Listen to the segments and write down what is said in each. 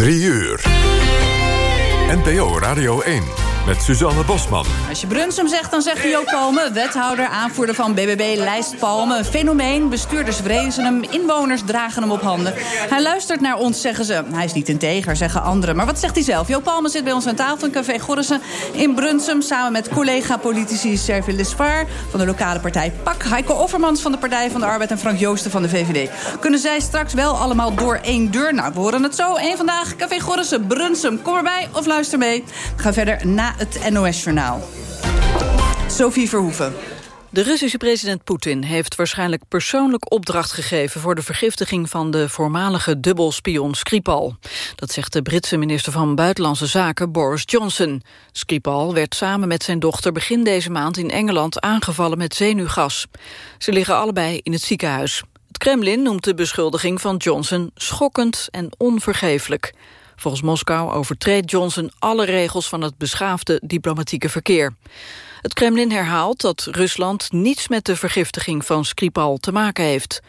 3 uur. NPO Radio 1 met Suzanne Bosman. Als je Brunsum zegt, dan zegt Joop Palme. Wethouder, aanvoerder van BBB, lijst Palme. Een fenomeen, bestuurders vrezen hem, inwoners dragen hem op handen. Hij luistert naar ons, zeggen ze. Hij is niet integer, zeggen anderen. Maar wat zegt hij zelf? Joop Palme zit bij ons aan tafel in Café Gorrissen in Brunsum... samen met collega-politici Servil Lesvaar van de lokale partij PAK... Heiko Offermans van de Partij van de Arbeid en Frank Joosten van de VVD. Kunnen zij straks wel allemaal door één deur? Nou, we horen het zo. Eén vandaag, Café Gorrissen, Brunsum. Kom erbij of luister mee. We gaan verder na het NOS-journaal. Sophie Verhoeven. De Russische president Poetin heeft waarschijnlijk persoonlijk opdracht gegeven voor de vergiftiging van de voormalige dubbelspion Skripal. Dat zegt de Britse minister van Buitenlandse Zaken Boris Johnson. Skripal werd samen met zijn dochter begin deze maand in Engeland aangevallen met zenuwgas. Ze liggen allebei in het ziekenhuis. Het Kremlin noemt de beschuldiging van Johnson schokkend en onvergeeflijk. Volgens Moskou overtreedt Johnson alle regels van het beschaafde diplomatieke verkeer. Het Kremlin herhaalt dat Rusland niets met de vergiftiging van Skripal te maken heeft.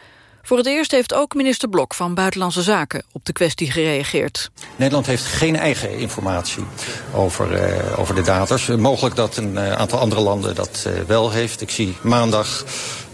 Voor het eerst heeft ook minister Blok van Buitenlandse Zaken op de kwestie gereageerd. Nederland heeft geen eigen informatie over, uh, over de daters. Mogelijk dat een uh, aantal andere landen dat uh, wel heeft. Ik zie maandag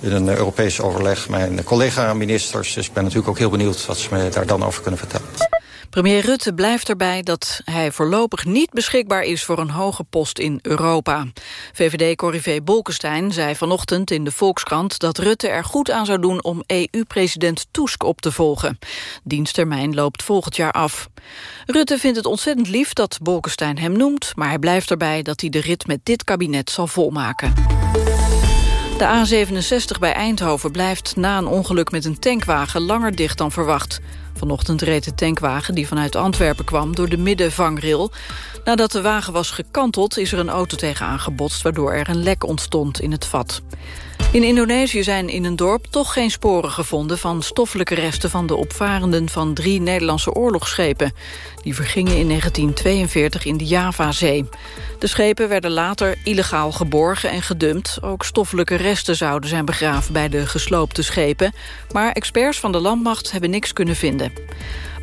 in een Europees overleg mijn collega-ministers. Dus ik ben natuurlijk ook heel benieuwd wat ze me daar dan over kunnen vertellen. Premier Rutte blijft erbij dat hij voorlopig niet beschikbaar is voor een hoge post in Europa. VVD-corrivé Bolkestein zei vanochtend in de Volkskrant dat Rutte er goed aan zou doen om EU-president Tusk op te volgen. Diensttermijn loopt volgend jaar af. Rutte vindt het ontzettend lief dat Bolkestein hem noemt, maar hij blijft erbij dat hij de rit met dit kabinet zal volmaken. De A67 bij Eindhoven blijft na een ongeluk met een tankwagen langer dicht dan verwacht. Vanochtend reed de tankwagen die vanuit Antwerpen kwam door de middenvangrail. Nadat de wagen was gekanteld is er een auto tegenaan gebotst... waardoor er een lek ontstond in het vat. In Indonesië zijn in een dorp toch geen sporen gevonden... van stoffelijke resten van de opvarenden van drie Nederlandse oorlogsschepen. Die vergingen in 1942 in de Javazee. De schepen werden later illegaal geborgen en gedumpt. Ook stoffelijke resten zouden zijn begraven bij de gesloopte schepen. Maar experts van de landmacht hebben niks kunnen vinden.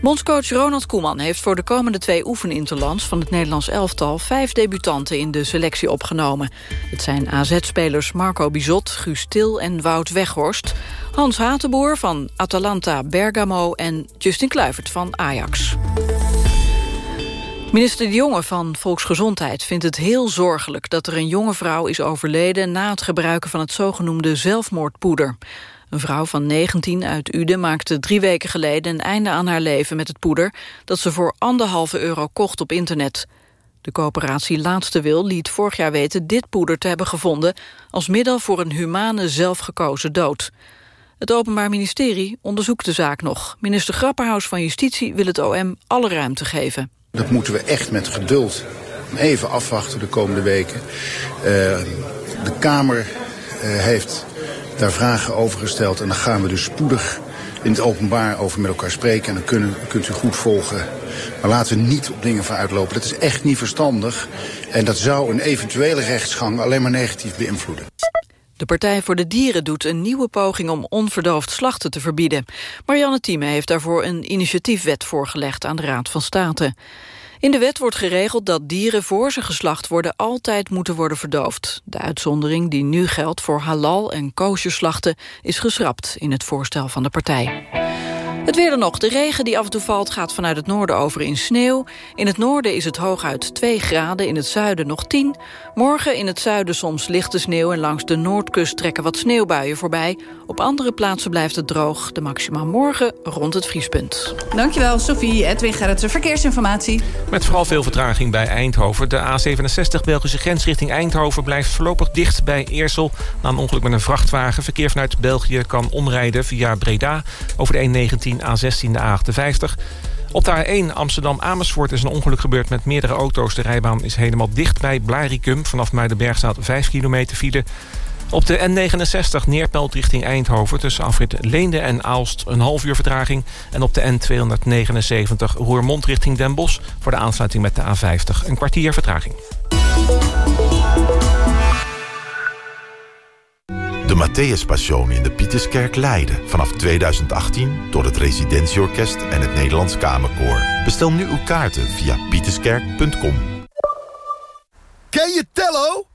Bondscoach Ronald Koeman heeft voor de komende twee oefeninterlands van het Nederlands elftal vijf debutanten in de selectie opgenomen. Het zijn AZ-spelers Marco Bizot, Guus Til en Wout Weghorst, Hans Hatenboer van Atalanta Bergamo en Justin Kluivert van Ajax. Minister De Jonge van Volksgezondheid vindt het heel zorgelijk... dat er een jonge vrouw is overleden na het gebruiken van het zogenoemde zelfmoordpoeder. Een vrouw van 19 uit Uden maakte drie weken geleden een einde aan haar leven met het poeder... dat ze voor anderhalve euro kocht op internet. De coöperatie Laatste Wil liet vorig jaar weten dit poeder te hebben gevonden... als middel voor een humane zelfgekozen dood. Het Openbaar Ministerie onderzoekt de zaak nog. Minister Grapperhaus van Justitie wil het OM alle ruimte geven. Dat moeten we echt met geduld even afwachten de komende weken. Uh, de Kamer uh, heeft daar vragen over gesteld. En dan gaan we dus spoedig in het openbaar over met elkaar spreken. En dan kunnen, kunt u goed volgen. Maar laten we niet op dingen vooruitlopen. Dat is echt niet verstandig. En dat zou een eventuele rechtsgang alleen maar negatief beïnvloeden. De Partij voor de Dieren doet een nieuwe poging om onverdoofd slachten te verbieden. Marianne Thieme heeft daarvoor een initiatiefwet voorgelegd aan de Raad van State. In de wet wordt geregeld dat dieren voor ze geslacht worden altijd moeten worden verdoofd. De uitzondering die nu geldt voor halal en slachten is geschrapt in het voorstel van de partij. Het weer dan nog. De regen die af en toe valt gaat vanuit het noorden over in sneeuw. In het noorden is het hooguit 2 graden, in het zuiden nog 10. Morgen in het zuiden soms lichte sneeuw... en langs de noordkust trekken wat sneeuwbuien voorbij. Op andere plaatsen blijft het droog. De maxima morgen rond het vriespunt. Dankjewel, Sophie. Edwin Gerritsen, verkeersinformatie. Met vooral veel vertraging bij Eindhoven. De A67 Belgische grens richting Eindhoven blijft voorlopig dicht bij Eersel. Na een ongeluk met een vrachtwagen. Verkeer vanuit België kan omrijden via Breda over de E19 A16, de A58. Op de A1 Amsterdam-Amersfoort is een ongeluk gebeurd met meerdere auto's. De rijbaan is helemaal dicht bij Blaricum. Vanaf Muidenberg staat 5 kilometer file. Op de N69 Neerpelt richting Eindhoven... tussen afrit Leende en Aalst een half uur vertraging. En op de N279 Roermond richting Den Bosch... voor de aansluiting met de A50 een kwartier vertraging. De Matthäus Passion in de Pieterskerk Leiden. Vanaf 2018 door het Residentieorkest en het Nederlands Kamerkoor. Bestel nu uw kaarten via pieterskerk.com. Ken je Tello?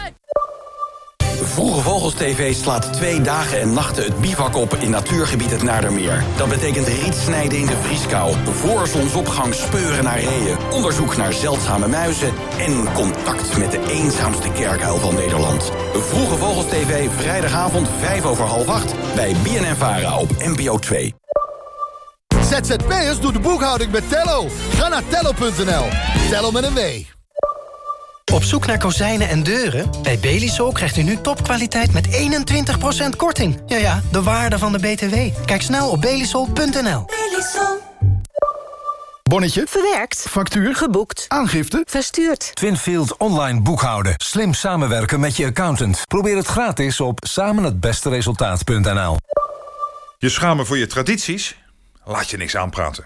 Vroege Vogels TV slaat twee dagen en nachten het bivak op in natuurgebied het Naardermeer. Dat betekent riet snijden in de vrieskou, voor zonsopgang speuren naar reeën, onderzoek naar zeldzame muizen en contact met de eenzaamste kerkuil van Nederland. Vroege Vogels TV, vrijdagavond 5 over half acht bij BNN Vara op NPO 2. ZZP'ers doet de boekhouding met Tello. Ga naar tello.nl. Tello met een W. Op zoek naar kozijnen en deuren? Bij Belisol krijgt u nu topkwaliteit met 21% korting. Ja ja, de waarde van de BTW. Kijk snel op belisol.nl. Bonnetje. Verwerkt. Factuur. Geboekt. Aangifte. Verstuurd. Twinfield online boekhouden. Slim samenwerken met je accountant. Probeer het gratis op samenhetbesteresultaat.nl. Je schamen voor je tradities? Laat je niks aanpraten.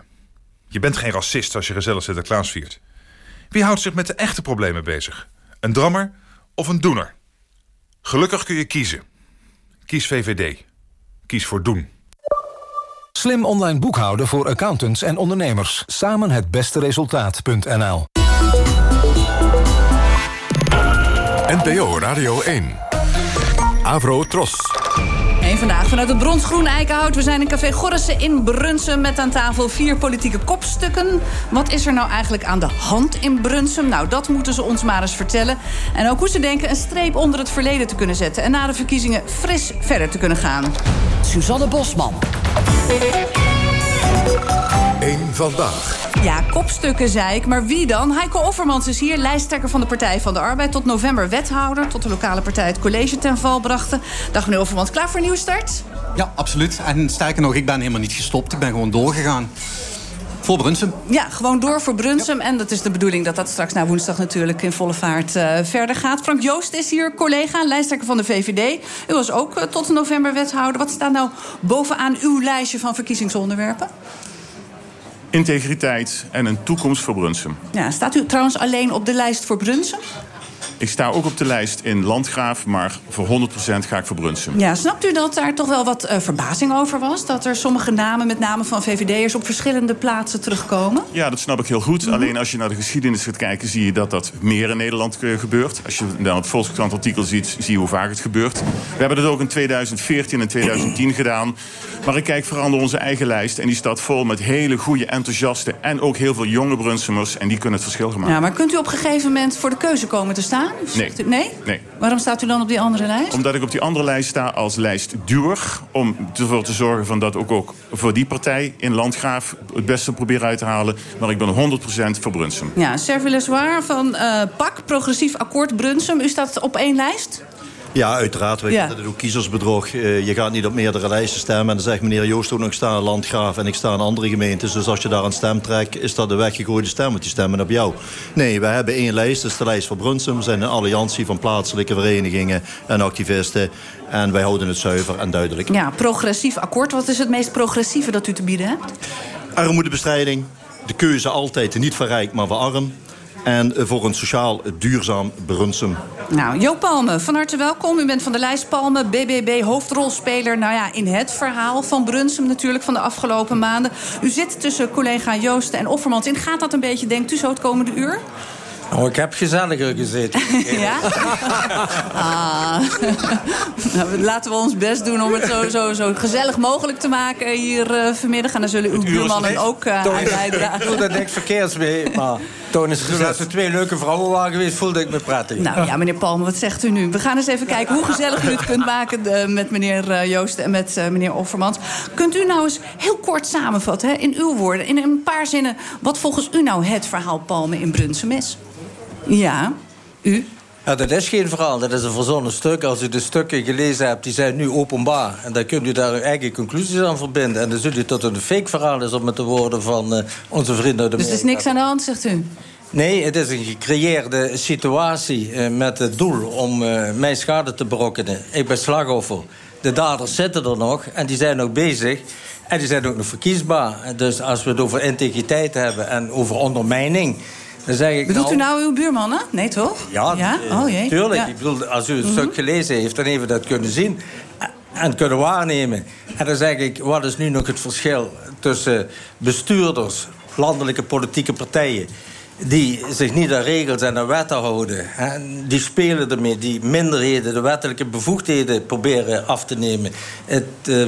Je bent geen racist als je gezellig Sinterklaas viert. Wie houdt zich met de echte problemen bezig? Een drammer of een doener? Gelukkig kun je kiezen. Kies VVD. Kies voor doen. Slim online boekhouden voor accountants en ondernemers. Samen het beste resultaat.nl. NPO Radio 1. Avro Tros. Vandaag vanuit het bronsgroen Eikenhout. We zijn in Café Gorrissen in Brunsum met aan tafel vier politieke kopstukken. Wat is er nou eigenlijk aan de hand in Brunsum? Nou, dat moeten ze ons maar eens vertellen. En ook hoe ze denken een streep onder het verleden te kunnen zetten... en na de verkiezingen fris verder te kunnen gaan. Suzanne Bosman. Eén vandaag. Ja, kopstukken zei ik, maar wie dan? Heiko Offermans is hier, lijsttrekker van de Partij van de Arbeid... tot november wethouder, tot de lokale partij het college ten val brachten. Dag meneer Offermans, klaar voor een nieuwe start? Ja, absoluut. En sterker nog, ik ben helemaal niet gestopt. Ik ben gewoon doorgegaan. Voor Brunsum. Ja, gewoon door voor Brunsum. En dat is de bedoeling dat dat straks na woensdag natuurlijk in volle vaart uh, verder gaat. Frank Joost is hier, collega, lijsttrekker van de VVD. U was ook uh, tot november wethouder. Wat staat nou bovenaan uw lijstje van verkiezingsonderwerpen? Integriteit en een toekomst voor Brunsum. Ja, staat u trouwens alleen op de lijst voor Brunsum? Ik sta ook op de lijst in Landgraaf, maar voor 100% ga ik voor Brunsum. Ja, snapt u dat daar toch wel wat uh, verbazing over was? Dat er sommige namen, met name van VVD'ers, op verschillende plaatsen terugkomen? Ja, dat snap ik heel goed. Mm -hmm. Alleen als je naar de geschiedenis gaat kijken, zie je dat dat meer in Nederland gebeurt. Als je dan het Volkskrant artikel ziet, zie je hoe vaak het gebeurt. We hebben dat ook in 2014 en 2010 gedaan. Maar ik kijk vooral naar onze eigen lijst. En die staat vol met hele goede, enthousiaste en ook heel veel jonge Brunsumers. En die kunnen het verschil maken. Ja, maar kunt u op een gegeven moment voor de keuze komen te staan? Nee. Nee? Nee. Waarom staat u dan op die andere lijst? Omdat ik op die andere lijst sta als lijstduwer. Om ervoor te zorgen van dat ook, ook voor die partij in Landgraaf het beste proberen uit te halen. Maar ik ben 100% voor Brunsum. Ja, Serville Zwaar van uh, PAK, Progressief Akkoord Brunsum. U staat op één lijst? Ja, uiteraard. We ja. het ook kiezersbedrog. Uh, je gaat niet op meerdere lijsten stemmen. En dan zegt meneer Joost ook nog, ik sta in Landgraaf en ik sta in andere gemeentes. Dus als je daar een stem trekt, is dat de weggegooide stem. Want die stemmen op jou. Nee, we hebben één lijst. Dat is de lijst voor Brunsum. We zijn een alliantie van plaatselijke verenigingen en activisten. En wij houden het zuiver en duidelijk. Ja, progressief akkoord. Wat is het meest progressieve dat u te bieden hebt? Armoedebestrijding. De keuze altijd niet voor rijk, maar voor arm en voor een sociaal duurzaam Brunsum. Nou, Joop Palme, van harte welkom. U bent van de lijst Palme, BBB, hoofdrolspeler... nou ja, in het verhaal van Brunsum natuurlijk van de afgelopen maanden. U zit tussen collega Joosten en Offermans in. Gaat dat een beetje, denkt u, zo het komende uur? Oh, ik heb gezelliger gezeten. ja? ah. nou, laten we ons best doen om het zo, zo, zo gezellig mogelijk te maken hier uh, vanmiddag. En dan zullen uw buurmannen ook uh, aan bijdragen. Ik voel er niks verkeers mee, maar toen is het als er twee leuke vrouwen waren geweest, voelde ik me prettig. Nou ja, meneer Palme, wat zegt u nu? We gaan eens even kijken hoe gezellig u het kunt maken uh, met meneer uh, Joost en met uh, meneer Offermans. Kunt u nou eens heel kort samenvatten, hè, in uw woorden, in een paar zinnen, wat volgens u nou het verhaal Palme in Brunsum is? Ja, u? Ja, dat is geen verhaal, dat is een verzonnen stuk. Als u de stukken gelezen hebt, die zijn nu openbaar. En dan kunt u daar uw eigen conclusies aan verbinden. En dan zult u tot een fake verhaal is, om met de woorden van uh, onze vrienden uit de Dus er is niks aan de hand, zegt u? Nee, het is een gecreëerde situatie uh, met het doel om uh, mij schade te berokkenen. Ik ben slachtoffer. De daders zitten er nog en die zijn nog bezig. En die zijn ook nog verkiesbaar. Dus als we het over integriteit hebben en over ondermijning... Dan zeg ik Bedoelt nou, u nou uw buurmannen? Nee, toch? Ja, ja? Oh, jee. tuurlijk. Ja. Ik bedoel, als u het Mhm. stuk gelezen heeft, dan heeft u dat kunnen zien en kunnen waarnemen. En dan zeg ik, wat is nu nog het verschil tussen bestuurders, landelijke politieke partijen die zich niet aan regels en aan wetten houden. En die spelen ermee, die minderheden de wettelijke bevoegdheden proberen af te nemen. Het uh,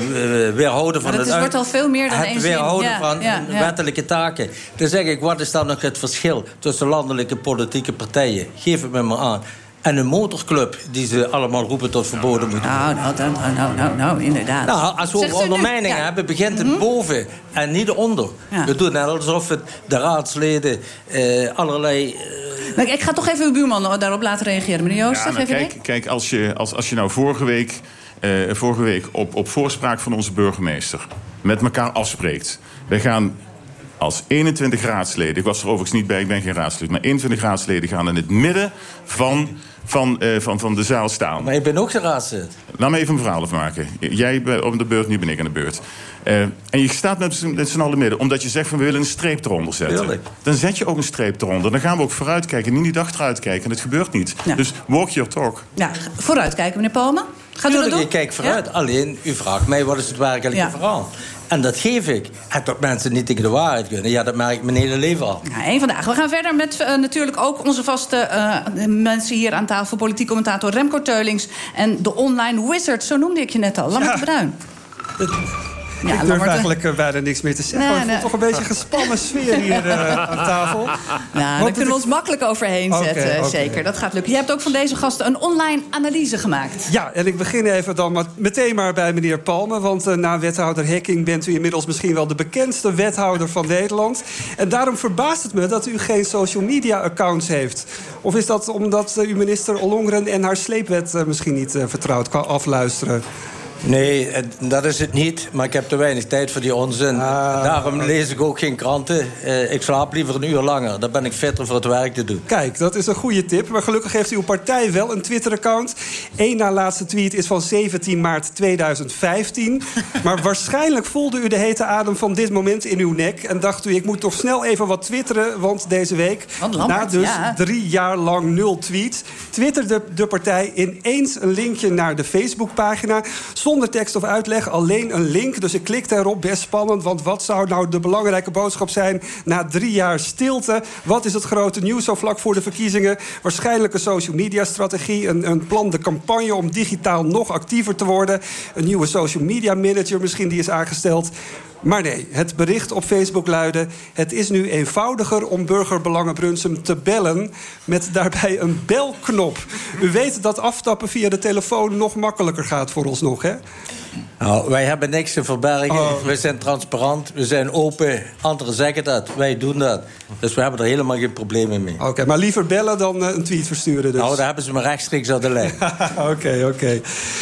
weerhouden van het wordt al veel meer dan het weerhouden Ja, van ja, ja. wettelijke taken. Dan zeg ik, wat is dan nog het verschil tussen landelijke politieke partijen? Geef het me maar aan. En een motorclub die ze allemaal roepen tot verboden moeten Nou, nou, nou, nou, nou, nou, inderdaad. nou, als we over ondermijningen Ja. Mhm. hebben, begint het boven en niet onder. Ja. We doen net alsof het de raadsleden eh, allerlei... eh, Maar ik ga toch even uw buurman daarop laten reageren, meneer Joost. Ja, nou, kijk, kijk als, je, als, als je nou vorige week, eh, vorige week op, op voorspraak van onze burgemeester met elkaar afspreekt. Wij gaan als 21 raadsleden, ik was er overigens niet bij, ik ben geen raadslid, maar 21 raadsleden gaan in het midden van, van, eh, van, van de zaal staan. Maar ik ben ook de raadslid. Laat me even een verhaal afmaken. Jij bent op de beurt, nu ben ik aan de beurt. Eh, en je staat met z'n- met z'n allen midden, omdat je zegt van we willen een streep eronder zetten. Tuurlijk. Dan zet je ook een streep eronder. Dan gaan we ook vooruitkijken, niet niet achteruit kijken. En het gebeurt niet. Dus walk your talk. Ja, vooruitkijken, meneer Palme. Gaat u dat doen? ik kijk vooruit. Alleen, u vraagt mij wat is het werkelijke Ja. verhaal. En dat geef ik. En dat mensen niet tegen de waarheid kunnen. Ja, dat merk ik mijn hele leven al. Ja, één vandaag. We gaan verder met eh, natuurlijk ook onze vaste eh, mensen hier aan tafel. Politiek commentator Remco Teulings. En de online wizard, zo noemde ik je net al. Lammert de Bruin. Ja, ik durf Lammert de- eigenlijk eh, bijna niks meer te zeggen. Voel nee. toch een beetje een gespannen sfeer hier eh, aan tafel. Nou, daar kunnen we ons makkelijk overheen zetten. Zeker, dat gaat lukken. Je hebt ook van deze gasten een online analyse gemaakt. Ja, en ik begin even dan maar meteen maar bij meneer Palme. Want eh, na wethouder Hekking bent u inmiddels misschien wel de bekendste wethouder van Nederland. En daarom verbaast het me dat u geen social media accounts heeft. Of is dat omdat uw minister Ollongren en haar sleepwet misschien niet vertrouwd kan afluisteren? Nee, dat is het niet. Maar ik heb te weinig tijd voor die onzin. Daarom lees ik ook geen kranten. Eh, ik slaap liever een uur langer. Dan ben ik fitter voor het werk te doen. Kijk, dat is een goede tip. Maar gelukkig heeft uw partij wel een Twitter-account. Eén na laatste tweet is van 17 maart 2015. maar waarschijnlijk voelde u de hete adem van dit moment in uw nek... en dacht u, ik moet toch snel even wat twitteren... want deze week, Want Lambert, na dus ja. drie jaar lang nul tweets... twitterde de partij ineens een linkje naar de Facebookpagina... zonder tekst of uitleg, alleen een link. Dus ik klikte erop, best spannend... want wat zou nou de belangrijke boodschap zijn... na drie jaar stilte? Wat is het grote nieuws zo vlak voor de verkiezingen? Waarschijnlijk een social media strategie... een, een plan de campagne om digitaal nog actiever te worden... een nieuwe social media manager misschien die is aangesteld... Maar nee, het bericht op Facebook luidde... het is nu eenvoudiger om Burgerbelangen Brunsum te bellen... met daarbij een belknop. U weet dat aftappen via de telefoon nog makkelijker gaat voor ons nog, hè? Nou, wij hebben niks te verbergen. Oh. We zijn transparant, we zijn open. Anderen zeggen dat, wij doen dat. Dus we hebben er helemaal geen problemen mee. Oké, maar liever bellen dan eh, een tweet versturen dus. Nou, daar hebben ze me rechtstreeks aan de lijn. Oké, oké.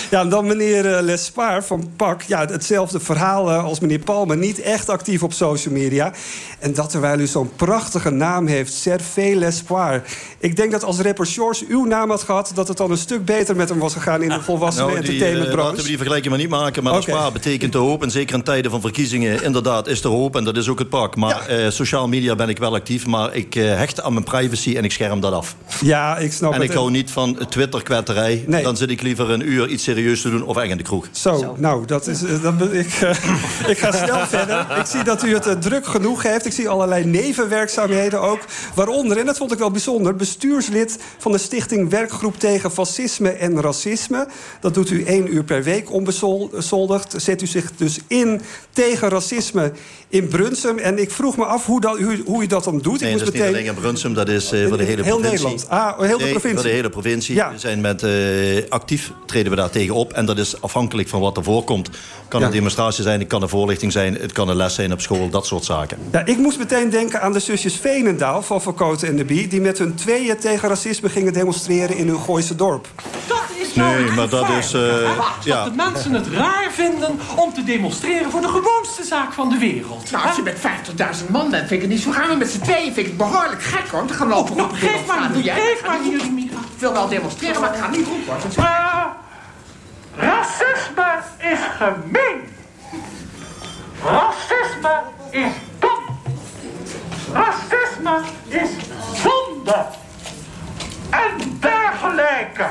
Ja, en dan meneer eh, Lespaar van PAK. Ja, hetzelfde verhaal eh, als meneer Palmer. Niet echt actief op social media. En dat terwijl u zo'n prachtige naam heeft. Servé Lespaar. Ik denk dat als rapper Shores uw naam had gehad... dat het dan een stuk beter met hem was gegaan in de volwassenen Nou, die, eh, entertainmentbranche. laten we die vergelijking maar niet maken. De spaar betekent de hoop. En zeker in tijden van verkiezingen, inderdaad, is er hoop. En dat is ook het pak. Maar eh sociaal media ben ik wel actief. Maar ik eh, hecht aan mijn privacy en ik scherm dat af. Ja, ik snap en het. ik hou niet van Twitter-kwetterij. Nee. Dan zit ik liever een uur iets serieus te doen of echt in de kroeg. Zo, nou, dat is, eh, dat, ik, ik ga snel verder. Ik zie dat u het druk genoeg heeft. Ik zie allerlei nevenwerkzaamheden ook. Waaronder, en dat vond ik wel bijzonder... bestuurslid van de stichting Werkgroep tegen Fascisme en Racisme. Dat doet u één uur per week onbezoldigd. Zet u zich dus in tegen racisme in Brunsum. En ik vroeg me af hoe, dat, hoe, hoe u dat dan doet. Nee, ik dat is niet alleen in Brunsum, dat is eh, voor de hele Heel provincie. Nederland. Ah, heel de provincie. voor de hele provincie. Ja. We zijn met, eh, actief treden we daar tegen op. En dat is afhankelijk van wat er voorkomt. Kan Ja. een demonstratie zijn, het kan een voorlichting zijn... het kan een les zijn op school, dat soort zaken. Ja, ik moest meteen denken aan de zusjes Veenendaal van Verkoten en de Bie... die met hun tweeën tegen racisme gingen demonstreren in hun Gooise dorp. Dat is nou Nee, maar dat is, eh, Wacht, ja. Dat de mensen het raar vinden om te demonstreren voor de gewoonste zaak van de wereld. Nou, als je met 50.000 man bent, vind ik het niet zo gaan. Maar met z'n tweeën vind ik het behoorlijk gek, hoor. Dan gaan we lopen nou, roepen. geef maar doe jij? geef maar niet. roepen. Ik wil wel demonstreren, maar ik ga niet roepen. hoor. Maar racisme is gemeen. Racisme is dom. Racisme is zonde. En dergelijke.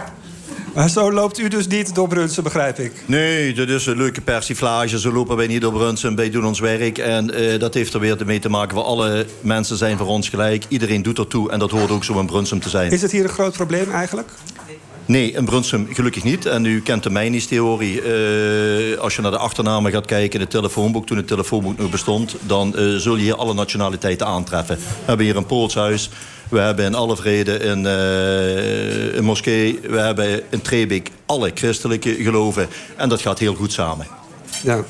Maar zo loopt u dus niet door Brunsen, begrijp ik. Nee, dat is een leuke persiflage. Zo lopen wij niet op Brunsen, wij doen ons werk. En eh, dat heeft er weer mee te maken. We alle mensen zijn voor ons gelijk. Iedereen doet ertoe en dat hoort ook zo in Brunsum te zijn. Is het hier een groot probleem eigenlijk? Nee, in Brunsum gelukkig niet. En u kent de Mijnis-theorie. Eh, als je naar de achternamen gaat kijken, het telefoonboek... toen het telefoonboek nog bestond... dan eh, zul je hier alle nationaliteiten aantreffen. We hebben hier een Poolshuis. We hebben in Allevrede een, eh, een moskee. We hebben in Trebik alle christelijke geloven. En dat gaat heel goed samen. Ja.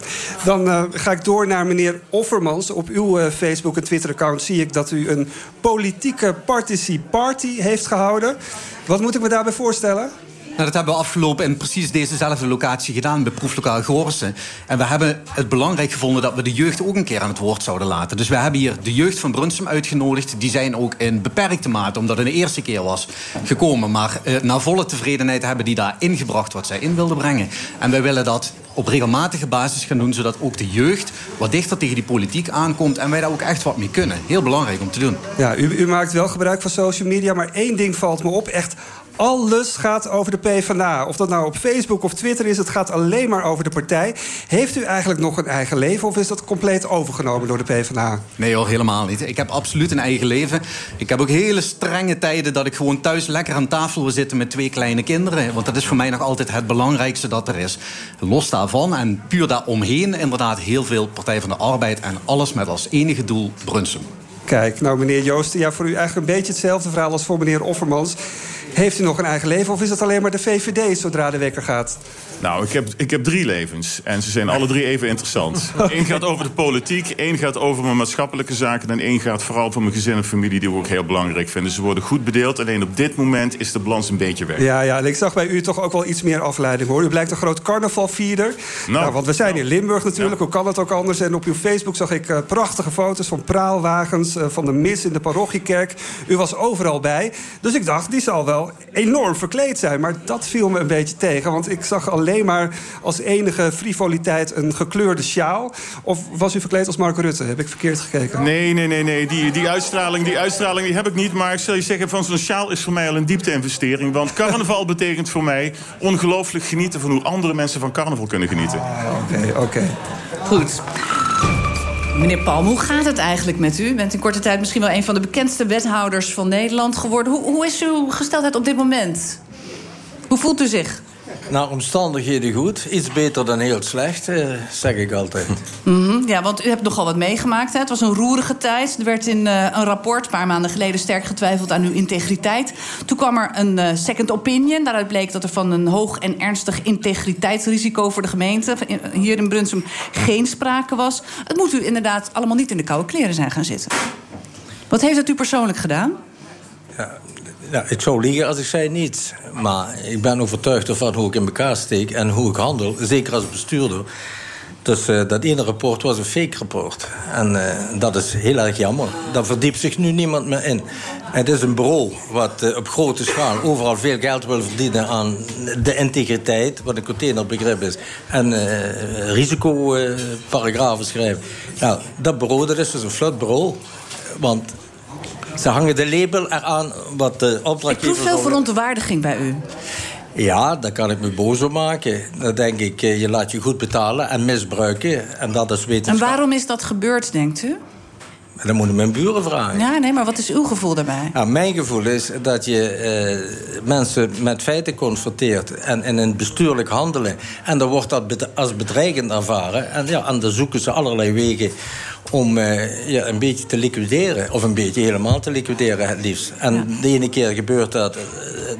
Dan eh, ga ik door naar meneer Offermans. Op uw eh, Facebook- en Twitter-account zie ik dat u een politieke participatie heeft gehouden. Wat moet ik me daarbij voorstellen? Nou, dat hebben we afgelopen in precies dezezelfde locatie gedaan, bij proeflokaal Goorsen. En we hebben het belangrijk gevonden dat we de jeugd ook een keer aan het woord zouden laten. Dus we hebben hier de jeugd van Brunsum uitgenodigd. Die zijn ook in beperkte mate, omdat het de eerste keer was, gekomen. Maar eh, naar volle tevredenheid hebben die daar ingebracht wat zij in wilden brengen. En wij willen dat op regelmatige basis gaan doen, zodat ook de jeugd wat dichter tegen die politiek aankomt. En wij daar ook echt wat mee kunnen. Heel belangrijk om te doen. Ja, u, u maakt wel gebruik van social media, maar één ding valt me op. Echt alles gaat over de PvdA. Of dat nou op Facebook of Twitter is, het gaat alleen maar over de partij. Heeft u eigenlijk nog een eigen leven of is dat compleet overgenomen door de PvdA? Nee hoor, helemaal niet. Ik heb absoluut een eigen leven. Ik heb ook hele strenge tijden dat ik gewoon thuis lekker aan tafel wil zitten met twee kleine kinderen. Want dat is voor mij nog altijd het belangrijkste dat er is. Los daarvan en puur daaromheen inderdaad heel veel Partij van de Arbeid... en alles met als enige doel Brunsum. Kijk, nou meneer Joosten, ja, voor u eigenlijk een beetje hetzelfde verhaal als voor meneer Offermans. Heeft u nog een eigen leven of is het alleen maar de VVD zodra de wekker gaat? Nou, ik heb, ik heb drie levens. En ze zijn alle drie even interessant. Eén gaat over de politiek, één gaat over mijn maatschappelijke zaken... en één gaat vooral voor mijn gezin en familie, die we ook heel belangrijk vinden. Ze worden goed bedeeld, alleen op dit moment is de balans een beetje weg. Ja, ja, ik zag bij u toch ook wel iets meer afleiding hoor. U blijkt een groot carnavalvierder. Nou, want we zijn in Limburg natuurlijk, hoe kan het ook anders? En op uw Facebook zag ik eh, prachtige foto's van praalwagens, eh, van de mis in de parochiekerk. U was overal bij. Dus ik dacht, die zal wel enorm verkleed zijn. Maar dat viel me een beetje tegen, want ik zag alleen maar als enige frivoliteit een gekleurde sjaal. Of was u verkleed als Mark Rutte? Heb ik verkeerd gekeken? Nee, nee, nee, nee. Die, die, uitstraling, die uitstraling die heb ik niet. Maar ik zal je zeggen, van zo'n sjaal is voor mij al een diepte-investering. Want carnaval betekent voor mij ongelooflijk genieten... van hoe andere mensen van carnaval kunnen genieten. Oké, oké. Goed. Meneer Palm, hoe gaat het eigenlijk met u? U bent in korte tijd misschien wel een van de bekendste wethouders van Nederland geworden. Hoe, hoe is uw gesteldheid op dit moment? Hoe voelt u zich? Naar omstandigheden goed. Iets beter dan heel slecht, eh, zeg ik altijd. Mhm, Ja, want u hebt nogal wat meegemaakt. Hè? Het was een roerige tijd. Er werd in eh, een rapport een paar maanden geleden sterk getwijfeld aan uw integriteit. Toen kwam er een eh, second opinion. Daaruit bleek dat er van een hoog en ernstig integriteitsrisico voor de gemeente hier in Brunsum geen sprake was. Het moet u inderdaad allemaal niet in de koude kleren zijn gaan zitten. Wat heeft het u persoonlijk gedaan? Ja, ik zou liegen als ik zei niets. Maar ik ben overtuigd ervan hoe ik in elkaar steek en hoe ik handel. Zeker als bestuurder. Dus eh, dat ene rapport was een fake rapport. En eh, dat is heel erg jammer. Daar verdiept zich nu niemand meer in. Het is een bureau wat eh, op grote schaal overal veel geld wil verdienen aan de integriteit, wat een containerbegrip is, en risicoparagrafen schrijven. Nou, dat bureau dat is dus een flut bureau. Want ze hangen de label eraan wat de Ik proef opdrachtgever... veel verontwaardiging bij u. Ja, daar kan ik me boos op maken. Dan denk ik, eh, je laat je goed betalen en misbruiken. En dat is En wetenschap. waarom is dat gebeurd, denkt u? En dan moeten mijn buren vragen. Ja, nee, maar wat is uw gevoel daarbij? Ja, mijn gevoel is dat je eh, mensen met feiten confronteert en in een bestuurlijk handelen. En dan wordt dat als bedreigend ervaren. En, ja, en dan zoeken ze allerlei wegen om eh, ja, een beetje te liquideren. Of een beetje helemaal te liquideren, het liefst. En de ene keer gebeurt dat eh,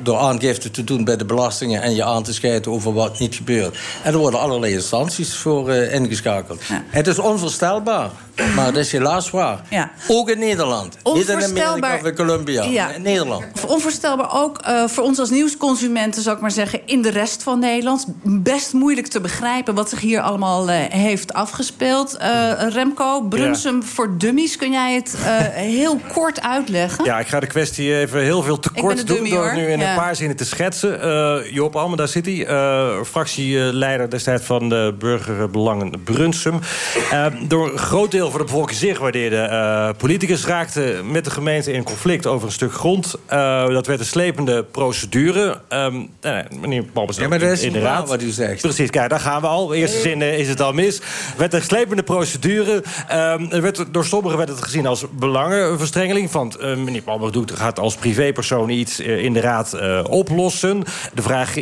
door aangifte te doen bij de belastingen... en je aan te scheiden over wat niet gebeurt. En er worden allerlei instanties voor eh, ingeschakeld. Het is onvoorstelbaar, maar het is helaas waar. Ja. Ook in Nederland. Niet in Amerika Onvoorstelbaar. of in Colombia. Ja. In Nederland. Onvoorstelbaar ook voor ons als nieuwsconsumenten, zou ik maar zeggen, in de rest van Nederland. Best moeilijk te begrijpen wat zich hier allemaal heeft afgespeeld. Remco, Brunsum voor dummies, kun jij het eh, heel kort uitleggen? Ja, ik ga de kwestie even heel veel te kort doen... dummy, door het nu in Ja. een paar zinnen te schetsen. Eh, Joop Almen, daar zit hij. eh, fractieleider destijds van de Burgerbelangen Brunsum. Door een groot deel van de bevolking zeer gewaardeerde eh, politicus... raakte met de gemeente in conflict over een stuk grond. Eh, dat werd een slepende procedure. Ehm, nee, nee, meneer Palmers, Ja, maar dat is in de niet waar raad. wat u zegt. Precies, kijk, daar gaan we al. Eerste zin is het al mis. werd een slepende procedure. Ehm, door sommigen werd het gezien als belangenverstrengeling. Want eh, meneer Palmer doet, gaat als privépersoon iets eh, in de raad eh, oplossen. De vraag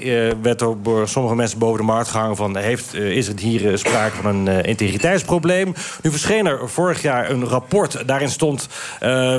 werd door sommige mensen boven de markt gehangen... van heeft, is het hier sprake van een integriteitsprobleem? Nu verscheen er vorig jaar een rapport. Daarin stond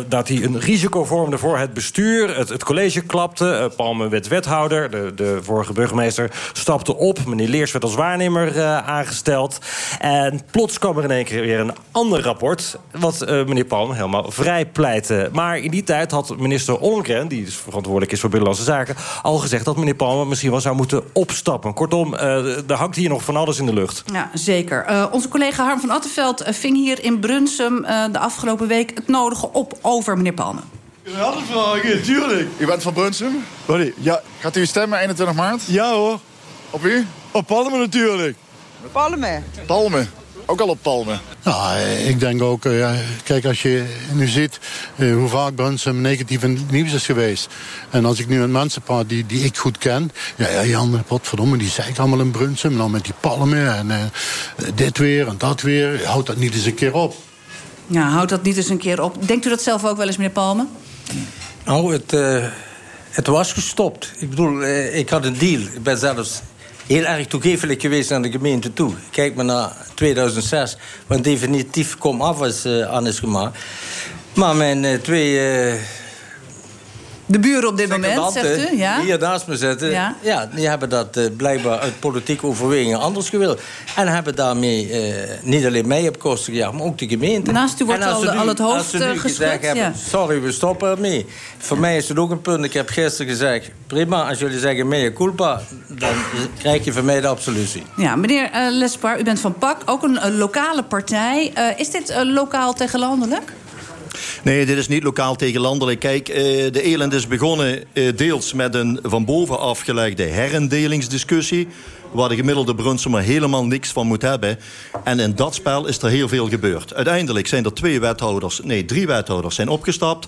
dat hij een risico vormde voor het bestuur. Het, het college klapte. Palmer werd wethouder. De, de vorige burgemeester stapte op. Meneer Leers werd als waarnemer aangesteld. En plots kwam er in één keer weer een rapport... wat eh, meneer Palmer helemaal vrij pleitte. Maar in die tijd had minister Ollongren... die dus verantwoordelijk is voor Binnenlandse Zaken... al gezegd dat meneer Palmer misschien wel zou moeten opstappen. Kortom, eh, er hangt hier nog van alles in de lucht. Ja, zeker. Eh, onze collega Harm van Attenveld ving hier in Brunsum eh, de afgelopen week het nodige op over meneer Palmen. Een andere vraag, tuurlijk. U bent van Brunsum? Sorry, ja. Gaat u stemmen 21 maart? Ja hoor. Op wie? Op Palmen natuurlijk. Palmen. Palmen. Ook al op Palmen. Nou, ik denk ook, eh, ja, kijk, als je nu ziet eh, hoe vaak Brunsum negatief in het nieuws is geweest. En als ik nu met mensen praat die, die ik goed ken. Ja, ja Jan, potverdomme, die zei allemaal in Brunsum. Nou, met die palmen en eh, dit weer en dat weer. Houd dat niet eens een keer op. Ja, houd dat niet eens een keer op. Denkt u dat zelf ook wel eens, meneer Palmen? Nou, het, het was gestopt. Ik bedoel, eh, ik had een deal. Ik ben zelfs heel erg toegevelijk geweest naar de gemeente toe. Kijk maar naar 2006, waar definitief kom af was, eh, aan is gemaakt. Maar mijn eh, twee... eh, De buren op dit moment, zegt u? Ja? die hier naast me zitten... Ja. Ja. die hebben dat eh, blijkbaar uit politieke overwegingen anders gewild. En hebben daarmee eh, niet alleen mij op kosten gejaagd, maar ook de gemeente. Naast u wordt al- nu- al het hoofd, eh, gezegd geschud, hebben, ja. sorry, we stoppen ermee. Voor mij is het ook een punt. Ik heb gisteren gezegd, prima, als jullie zeggen mea culpa... dan krijg je van mij de absolutie. Ja, meneer eh, Lespar, u bent van PAK, ook een eh, lokale partij. Eh, is dit eh, lokaal tegen landelijk? Nee, dit is niet lokaal tegen landelijk. Kijk, eh, de elend is begonnen eh, deels met een van boven afgelegde herendelingsdiscussie... waar de gemiddelde Brunsumer helemaal niks van moet hebben. En in dat spel is er heel veel gebeurd. Uiteindelijk zijn er twee wethouders, nee, drie wethouders zijn opgestapt...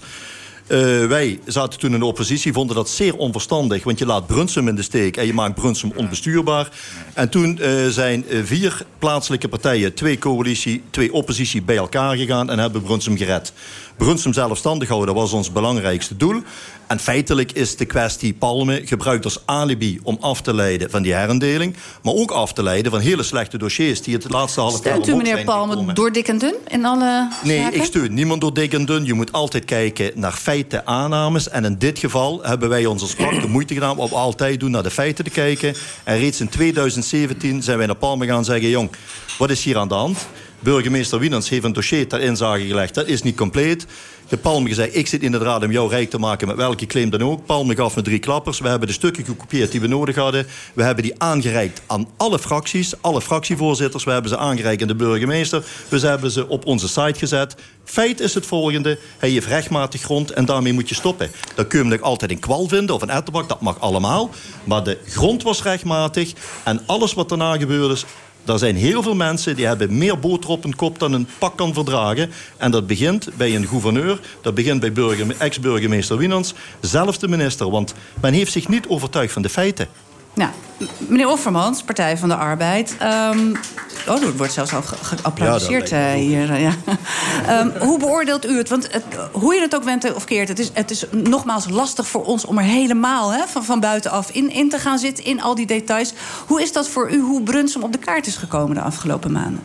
Eh, wij zaten toen in de oppositie, vonden dat zeer onverstandig... want je laat Brunsum in de steek en je maakt Brunsum onbestuurbaar. En toen eh, zijn eh, vier plaatselijke partijen, twee coalitie, twee oppositie... bij elkaar gegaan en hebben Brunsum gered. Brunsum zelfstandig houden was ons belangrijkste doel. En feitelijk is de kwestie Palmen gebruikt als alibi... om af te leiden van die herendeling... maar ook af te leiden van hele slechte dossiers... die het laatste half jaar Steunt u meneer zijn Palmen door dik en dun in alle Nee, zaken? ik steun niemand door dik en dun. Je moet altijd kijken naar feiten, aannames. En in dit geval hebben wij ons als de moeite gedaan... om altijd doen naar de feiten te kijken. En reeds in 2017 zijn wij naar Palme gaan zeggen... jong, wat is hier aan de hand? Burgemeester Wienans heeft een dossier ter inzage gelegd. Dat is niet compleet. De Palme gezegd, ik zit in de raad om jou rijk te maken... met welke claim dan ook. Palme gaf me drie klappers. We hebben de stukken gekopieerd die we nodig hadden. We hebben die aangereikt aan alle fracties, alle fractievoorzitters. We hebben ze aangereikt aan de burgemeester. We hebben ze op onze site gezet. Feit is het volgende. Hij heeft rechtmatig grond en daarmee moet je stoppen. Dat kun je nog altijd in kwal vinden of een ettenbak. Dat mag allemaal. Maar de grond was rechtmatig. En alles wat daarna gebeurd is, er zijn heel veel mensen die hebben meer boter op hun kop dan een pak kan verdragen. En dat begint bij een gouverneur, dat begint bij ex-burgemeester Wienans, zelfs de minister. Want men heeft zich niet overtuigd van de feiten. Nou, meneer Offermans, Partij van de Arbeid. ehm, oh, er wordt zelfs al ge- geapplaudisseerd Ja, eh, hier. eh, Ja. Ehm, hoe beoordeelt u het? Want het, hoe je het ook went of keert... Het is, het is nogmaals lastig voor ons om er helemaal hè, van, van buitenaf in, in te gaan zitten... in al die details. Hoe is dat voor u, hoe Brunsum op de kaart is gekomen de afgelopen maanden?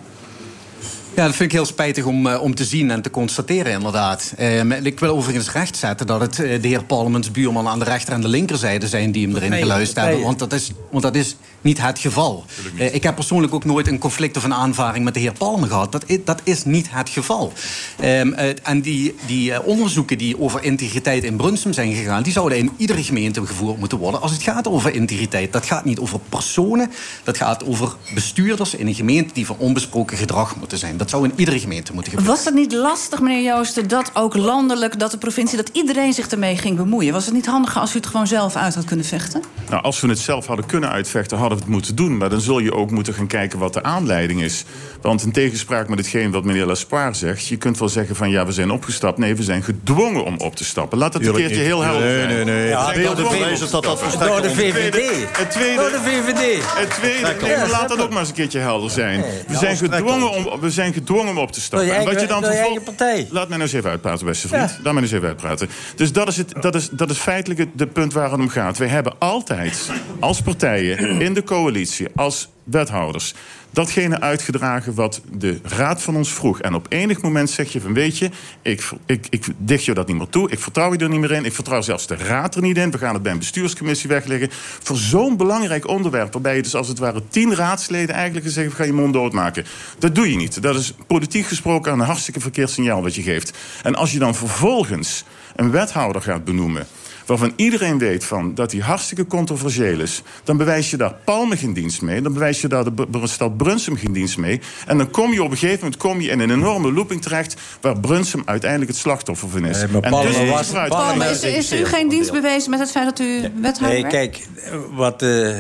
Ja, dat vind ik heel spijtig om, eh, om te zien en te constateren, inderdaad. Eh, ik wil overigens rechtzetten dat het eh, de heer Parlements buurman aan de rechter- en de linkerzijde zijn die hem erin Nee, geluisterd nee. hebben. Want dat, is, want dat is niet het geval. Eh, ik heb persoonlijk ook nooit een conflict of een aanvaring met de heer Palme gehad. Dat is, dat is niet het geval. Ehm, eh, en die, die onderzoeken die over integriteit in Brunsum zijn gegaan, die zouden in iedere gemeente gevoerd moeten worden als het gaat over integriteit. Dat gaat niet over personen, dat gaat over bestuurders in een gemeente die van onbesproken gedrag moeten zijn. Dat zou in iedere gemeente moeten gebeuren. Was het niet lastig, meneer Joosten, dat ook landelijk, dat de provincie, dat iedereen zich ermee ging bemoeien? Was het niet handiger als u het gewoon zelf uit had kunnen vechten? Nou, als we het zelf hadden kunnen uitvechten, hadden we het moeten doen. Maar dan zul je ook moeten gaan kijken wat de aanleiding is. Want in tegenspraak met hetgeen wat meneer Lespoir zegt... je kunt wel zeggen van ja, we zijn opgestapt. Nee, we zijn gedwongen om op te stappen. Laat dat een keertje niet. heel helder Nee, zijn. nee, nee. We Ja, door de VVD dat dat Door de. VVD. Het tweede, Door de VVD. het tweede nee, laat dat ook maar eens een keertje helder zijn. We zijn, gedwongen om, we zijn gedwongen om op te stappen. En wat je dan door je vervol- eigen partij. Laat mij nou eens even uitpraten, beste vriend. Laat mij nou eens even uitpraten. Dus dat is, het, dat is, dat is feitelijk het de punt waar het om gaat. Wij hebben altijd als partijen in de coalitie, als wethouders datgene uitgedragen wat de raad van ons vroeg. En op enig moment zeg je van weet je, ik, ik, ik dicht je dat niet meer toe. Ik vertrouw je er niet meer in. Ik vertrouw zelfs de raad er niet in. We gaan het bij een bestuurscommissie wegleggen. Voor zo'n belangrijk onderwerp, waarbij je dus als het ware tien raadsleden eigenlijk zeggen: ga je mond doodmaken. Dat doe je niet. Dat is politiek gesproken een hartstikke verkeerd signaal wat je geeft. En als je dan vervolgens een wethouder gaat benoemen waarvan iedereen weet van dat hij hartstikke controversieel is... dan bewijs je daar Palme geen dienst mee... dan bewijs je daar de Br- stad Brunsum geen dienst mee... en dan kom je op een gegeven moment kom je in een enorme looping terecht... waar Brunsum uiteindelijk het slachtoffer van is. maar en Palme dus is was- is, is u geen dienst bewezen met het feit dat u wethouder Nee, kijk, wat eh,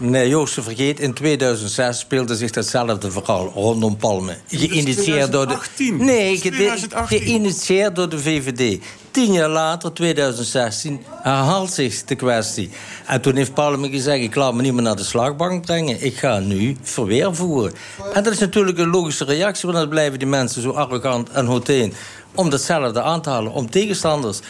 meneer Joosten vergeet... in 2006 speelde zich datzelfde verhaal rondom Palme. Geïnitieerd door de... 2018. Nee, Dat is gede- 2018. geïnitieerd door de VVD. Tien jaar later, 2016, herhaalt zich de kwestie. En toen heeft Palme gezegd... ik laat me niet meer naar de slagbank brengen. Ik ga nu verweer voeren. En dat is natuurlijk een logische reactie... want dan blijven die mensen zo arrogant en hoteen... om datzelfde aan te halen, om tegenstanders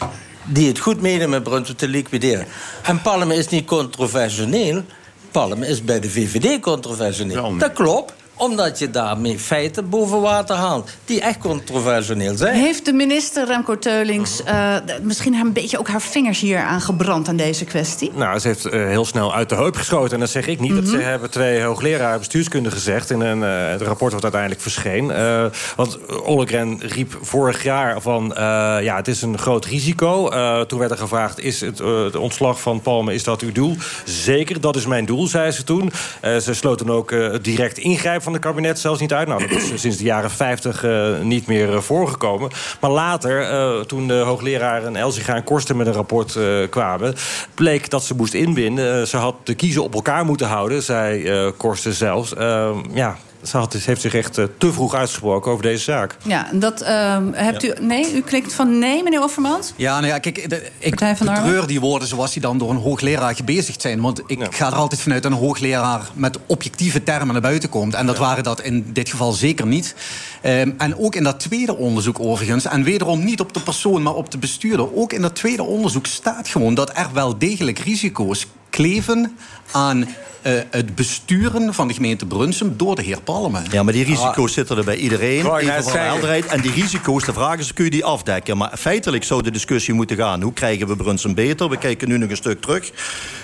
die het goed menen met Brunsum te liquideren. En Palme is niet controversieel. Palme is bij de VVD controversieel. Dat klopt, omdat je daarmee feiten boven water haalt... die echt controversieel zijn. Heeft de minister Remco Teulings eh, d- misschien haar een beetje ook haar vingers hier aan gebrand aan deze kwestie? Nou, ze heeft eh, heel snel uit de heup geschoten. En dat zeg ik niet. Dat Mhm. ze hebben twee hoogleraren bestuurskunde gezegd... in een, eh, het rapport wat uiteindelijk verscheen. Eh, want Ollegren riep vorig jaar van... eh, ja, het is een groot risico. Eh, toen werd er gevraagd, is het, het ontslag van Palme... is dat uw doel? Zeker, dat is mijn doel, zei ze toen. Eh, ze sloot toen ook eh, het direct ingrijpen van het kabinet zelfs niet uit. Nou, dat is sinds de jaren 50 eh, niet meer eh, voorgekomen. Maar later, eh, toen de hoogleraren Elziga en Korsten met een rapport kwamen... bleek dat ze moest inbinden. Ze had de kiezen op elkaar moeten houden, zei Korsten zelfs. Eh, ja, ze, ze heeft zich echt eh, te vroeg uitgesproken over deze zaak. Ja, dat ehm, hebt u. Nee, u klikt van nee, meneer Offermans? Ja, nou ja, kijk, de- ik betreur die woorden zoals die dan door een hoogleraar gebezigd zijn. Want ik ga er altijd vanuit dat een hoogleraar met objectieve termen naar buiten komt. En dat waren dat in dit geval zeker niet. Ehm, en ook in dat tweede onderzoek overigens, en wederom niet op de persoon, maar op de bestuurder. Ook in dat tweede onderzoek staat gewoon dat er wel degelijk risico's kleven aan eh, het besturen van de gemeente Brunsum door de heer Palme. Ja, maar die risico's zitten er bij iedereen. Even helderheid. En die risico's, de vraag is, kun je die afdekken? Maar feitelijk zou de discussie moeten gaan. Hoe krijgen we Brunsum beter? We kijken nu nog een stuk terug.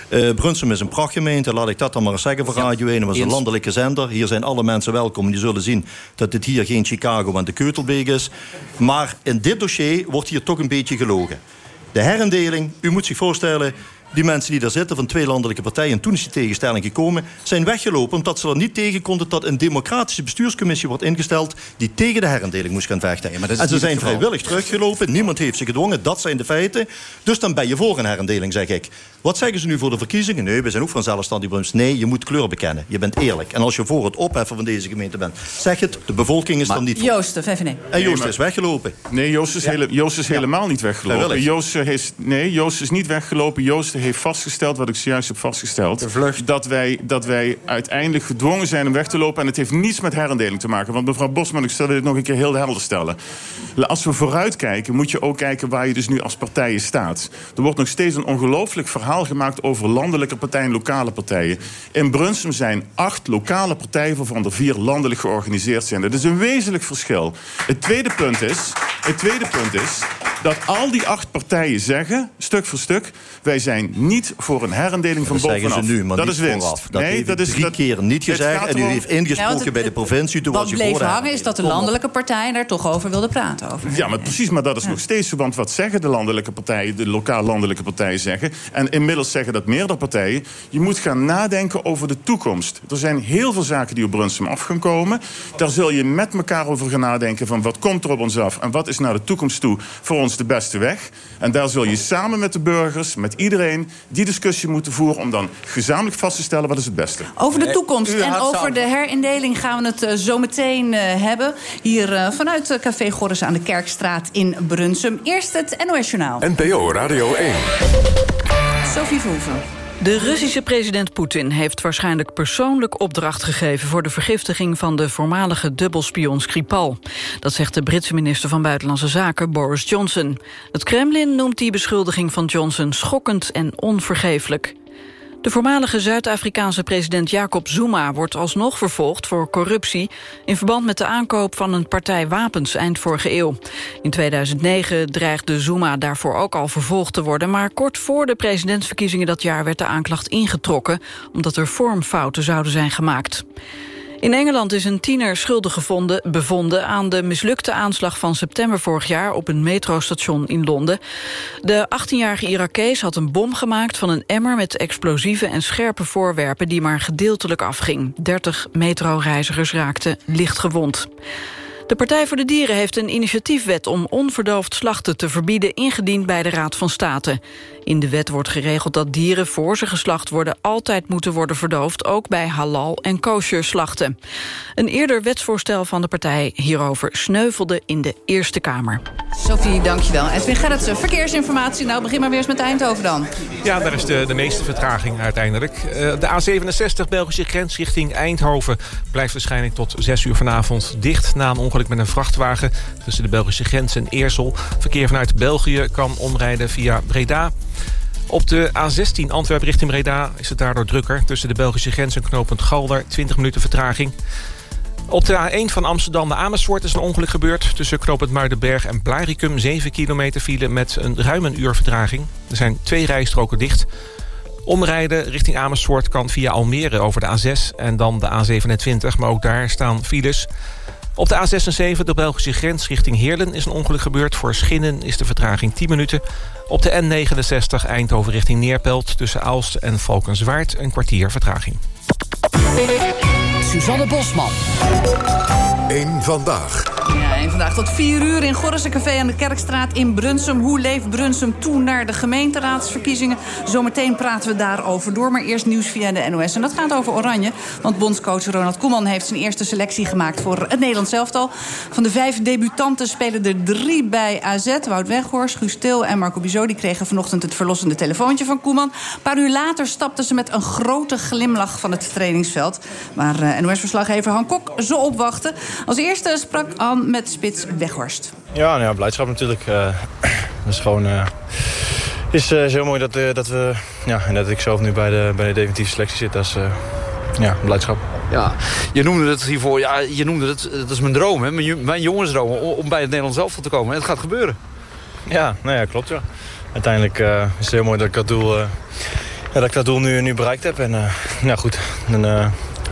Eh Brunsum is een prachtgemeente, laat ik dat dan maar eens zeggen voor Radio 1. Dat was een landelijke zender. Hier zijn alle mensen welkom. Die zullen zien dat dit hier geen Chicago en de Keutelbeek is. Maar in dit dossier wordt hier toch een beetje gelogen. De herindeling, u moet zich voorstellen... Die mensen die daar zitten van twee landelijke partijen... en toen is die tegenstelling gekomen... zijn weggelopen omdat ze er niet tegen konden... dat een democratische bestuurscommissie wordt ingesteld... die tegen de herindeling moest gaan vechten. en ze zijn vrijwillig teruggelopen. Niemand heeft ze gedwongen. Dat zijn de feiten. Dus dan ben je voor een herindeling, zeg ik. Wat zeggen ze nu voor de verkiezingen? Nee, we zijn ook van zelfstandig Bruns. Nee, je moet kleur bekennen. Je bent eerlijk. En als je voor het opheffen van deze gemeente bent... zeg het, de bevolking is er niet voor. Joost, de VVD. En Joost maar- is weggelopen. Nee, Joost is, hele- Joost is helemaal niet weggelopen. Joost, eh, is, nee, Joost is niet weggelopen. Joost heeft vastgesteld, wat ik zojuist heb vastgesteld... Dat, wij, dat wij uiteindelijk gedwongen zijn om weg te lopen. En het heeft niets met herindeling te maken. Want mevrouw Bosman, ik stel dit nog een keer heel helder stellen. Als we vooruitkijken, moet je ook kijken waar je dus nu als partijen staat. Er wordt nog steeds een ongelooflijk verhaal gemaakt over landelijke partijen en lokale partijen. In Brunsum zijn acht lokale partijen, waarvan er vier landelijk georganiseerd zijn. Dat is een wezenlijk verschil. Het tweede punt is, het tweede punt is dat al die acht partijen zeggen, stuk voor stuk... wij zijn niet voor een herindeling van Dat zeggen bovenaf. ze nu, maar dat niet is winst. vooraf. Dat heeft u drie keer niet gezegd en u heeft ingesproken Ja, bij de provincie. Toen Wat bleef hangen is dat de landelijke partijen daar toch over wilden praten. Over. Ja, maar precies, maar dat is nog steeds zo. Want wat zeggen de landelijke partijen, de lokaal landelijke partijen zeggen... en inmiddels zeggen dat meerdere partijen... je moet gaan nadenken over de toekomst. Er zijn heel veel zaken die op Brunsum af gaan komen. Daar zul je met elkaar over gaan nadenken van wat komt er op ons af... en wat is naar de toekomst toe voor ons de beste weg. En daar zul je samen met de burgers, met iedereen... die discussie moeten voeren om dan gezamenlijk vast te stellen... wat is het beste. Over de toekomst en over de herindeling gaan we het eh, zo meteen eh, hebben. Hier eh, vanuit Café Gorris aan de Kerkstraat in Brunsum. Eerst het NOS Journaal. NPO Radio 1. De Russische president Poetin heeft waarschijnlijk persoonlijk opdracht gegeven... voor de vergiftiging van de voormalige dubbelspion Skripal. Dat zegt de Britse minister van Buitenlandse Zaken Boris Johnson. Het Kremlin noemt die beschuldiging van Johnson schokkend en onvergeeflijk. De voormalige Zuid-Afrikaanse president Jacob Zuma wordt alsnog vervolgd voor corruptie in verband met de aankoop van een partij wapens eind vorige eeuw. In 2009 dreigde Zuma daarvoor ook al vervolgd te worden, maar kort voor de presidentsverkiezingen dat jaar werd de aanklacht ingetrokken omdat er vormfouten zouden zijn gemaakt. In Engeland is een tiener schuldig gevonden, bevonden aan de mislukte aanslag van september vorig jaar op een metrostation in Londen. De 18-jarige Irakees had een bom gemaakt van een emmer met explosieve en scherpe voorwerpen die maar gedeeltelijk afging. 30 metroreizigers raakten licht gewond. De Partij voor de Dieren heeft een initiatiefwet om onverdoofd slachten te verbieden ingediend bij de Raad van State. In de wet wordt geregeld dat dieren voor ze geslacht worden altijd moeten worden verdoofd, ook bij halal en kosher slachten. Een eerder wetsvoorstel van de partij hierover sneuvelde in de Eerste Kamer. Sophie, dankjewel. Edwin Gerritsen, verkeersinformatie. Nou, begin maar weer eens met Eindhoven dan. Ja, daar is de, de meeste vertraging uiteindelijk. Eh, de A67 Belgische grens richting Eindhoven... blijft waarschijnlijk tot 6 uur vanavond dicht... na een ongeluk met een vrachtwagen tussen de Belgische grens en Eersel. Verkeer vanuit België kan omrijden via Breda. Op de A16 Antwerpen richting Breda is het daardoor drukker. Tussen de Belgische grens en knooppunt Galder 20 minuten vertraging. Op de A1 van Amsterdam naar Amersfoort is een ongeluk gebeurd. Tussen knooppunt Muidenberg en Blaricum 7 kilometer file met een ruim een uur vertraging. Er zijn twee rijstroken dicht. Omrijden richting Amersfoort kan via Almere over de A6 en dan de A27. Maar ook daar staan files. Op de A76, de Belgische grens richting Heerlen, is een ongeluk gebeurd. Voor Schinnen is de vertraging 10 minuten. Op de N69 Eindhoven richting Neerpelt tussen Aalst en Valkenswaard een kwartier vertraging. Suzanne Bosman. Eén vandaag. En vandaag tot 4 uur in Gorrissen Café aan de Kerkstraat in Brunsum. Hoe leeft Brunsum toe naar de gemeenteraadsverkiezingen? Zometeen praten we daarover door. Maar eerst nieuws via de NOS. En dat gaat over Oranje. Want bondscoach Ronald Koeman heeft zijn eerste selectie gemaakt... voor het Nederlands elftal. Van de vijf debutanten spelen er drie bij AZ. Wout Weghorst, Guus en Marco Bizot... die kregen vanochtend het verlossende telefoontje van Koeman. Een paar uur later stapten ze met een grote glimlach van het trainingsveld. Waar eh, NOS-verslaggever Han Kok ze opwachtte. Als eerste sprak Han met spits Weghorst. Ja, nou ja, blijdschap natuurlijk. Eh, dat is gewoon... eh, is, eh, is heel mooi dat, eh, dat we... Ja, en dat ik zelf nu bij de, bij de definitieve selectie zit. Dat is... eh, ja, blijdschap. Ja, je noemde het hiervoor, ja, je noemde het, dat is mijn droom, hè? Mijn, mijn jongensdroom, om om bij het Nederlands elftal te komen. En het gaat gebeuren. Ja, nou ja, klopt ja. Uiteindelijk eh, is het heel mooi dat ik dat doel, eh, ja, dat, ik dat doel nu, nu bereikt heb. En eh, nou goed, een, eh,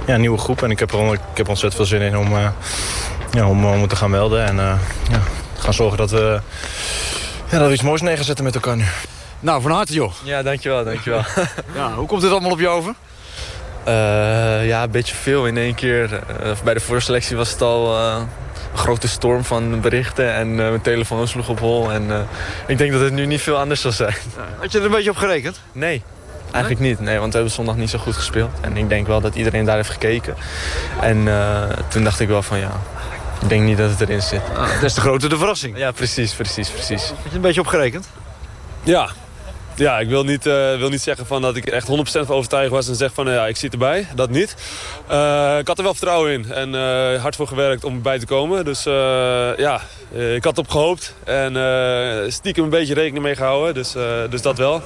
ja, nieuwe groep. En ik heb er, ik heb ontzettend veel zin in om, eh, ja, om, om me te gaan melden. En eh, ja, gaan zorgen dat we, ja, dat we iets moois neer gaan zetten met elkaar nu. Nou, van harte joh. Ja, dankjewel, dankjewel. Ja, hoe komt dit allemaal op je over? Eh, ja, een beetje veel in één keer. Eh, bij de voorselectie was het al eh, een grote storm van berichten. En mijn telefoon sloeg op hol. En eh, ik denk dat het nu niet veel anders zal zijn. Had je er een beetje op gerekend? Nee, eigenlijk niet. Nee, want we hebben zondag niet zo goed gespeeld. En ik denk wel dat iedereen daar heeft gekeken. En eh, toen dacht ik wel van ja, ik denk niet dat het erin zit. Ah, des te groter de verrassing. Ja, precies, precies, precies. Had je er een beetje op gerekend? Ja, ja, ik wil niet, eh, wil niet zeggen van dat ik er echt 100% van overtuigd was en zeg van ja, ik zit erbij. Dat niet. Eh, ik had er wel vertrouwen in en eh, hard voor gewerkt om erbij te komen. Dus ja, ik had op gehoopt en stiekem een beetje rekening mee gehouden. Dus, dus dat wel.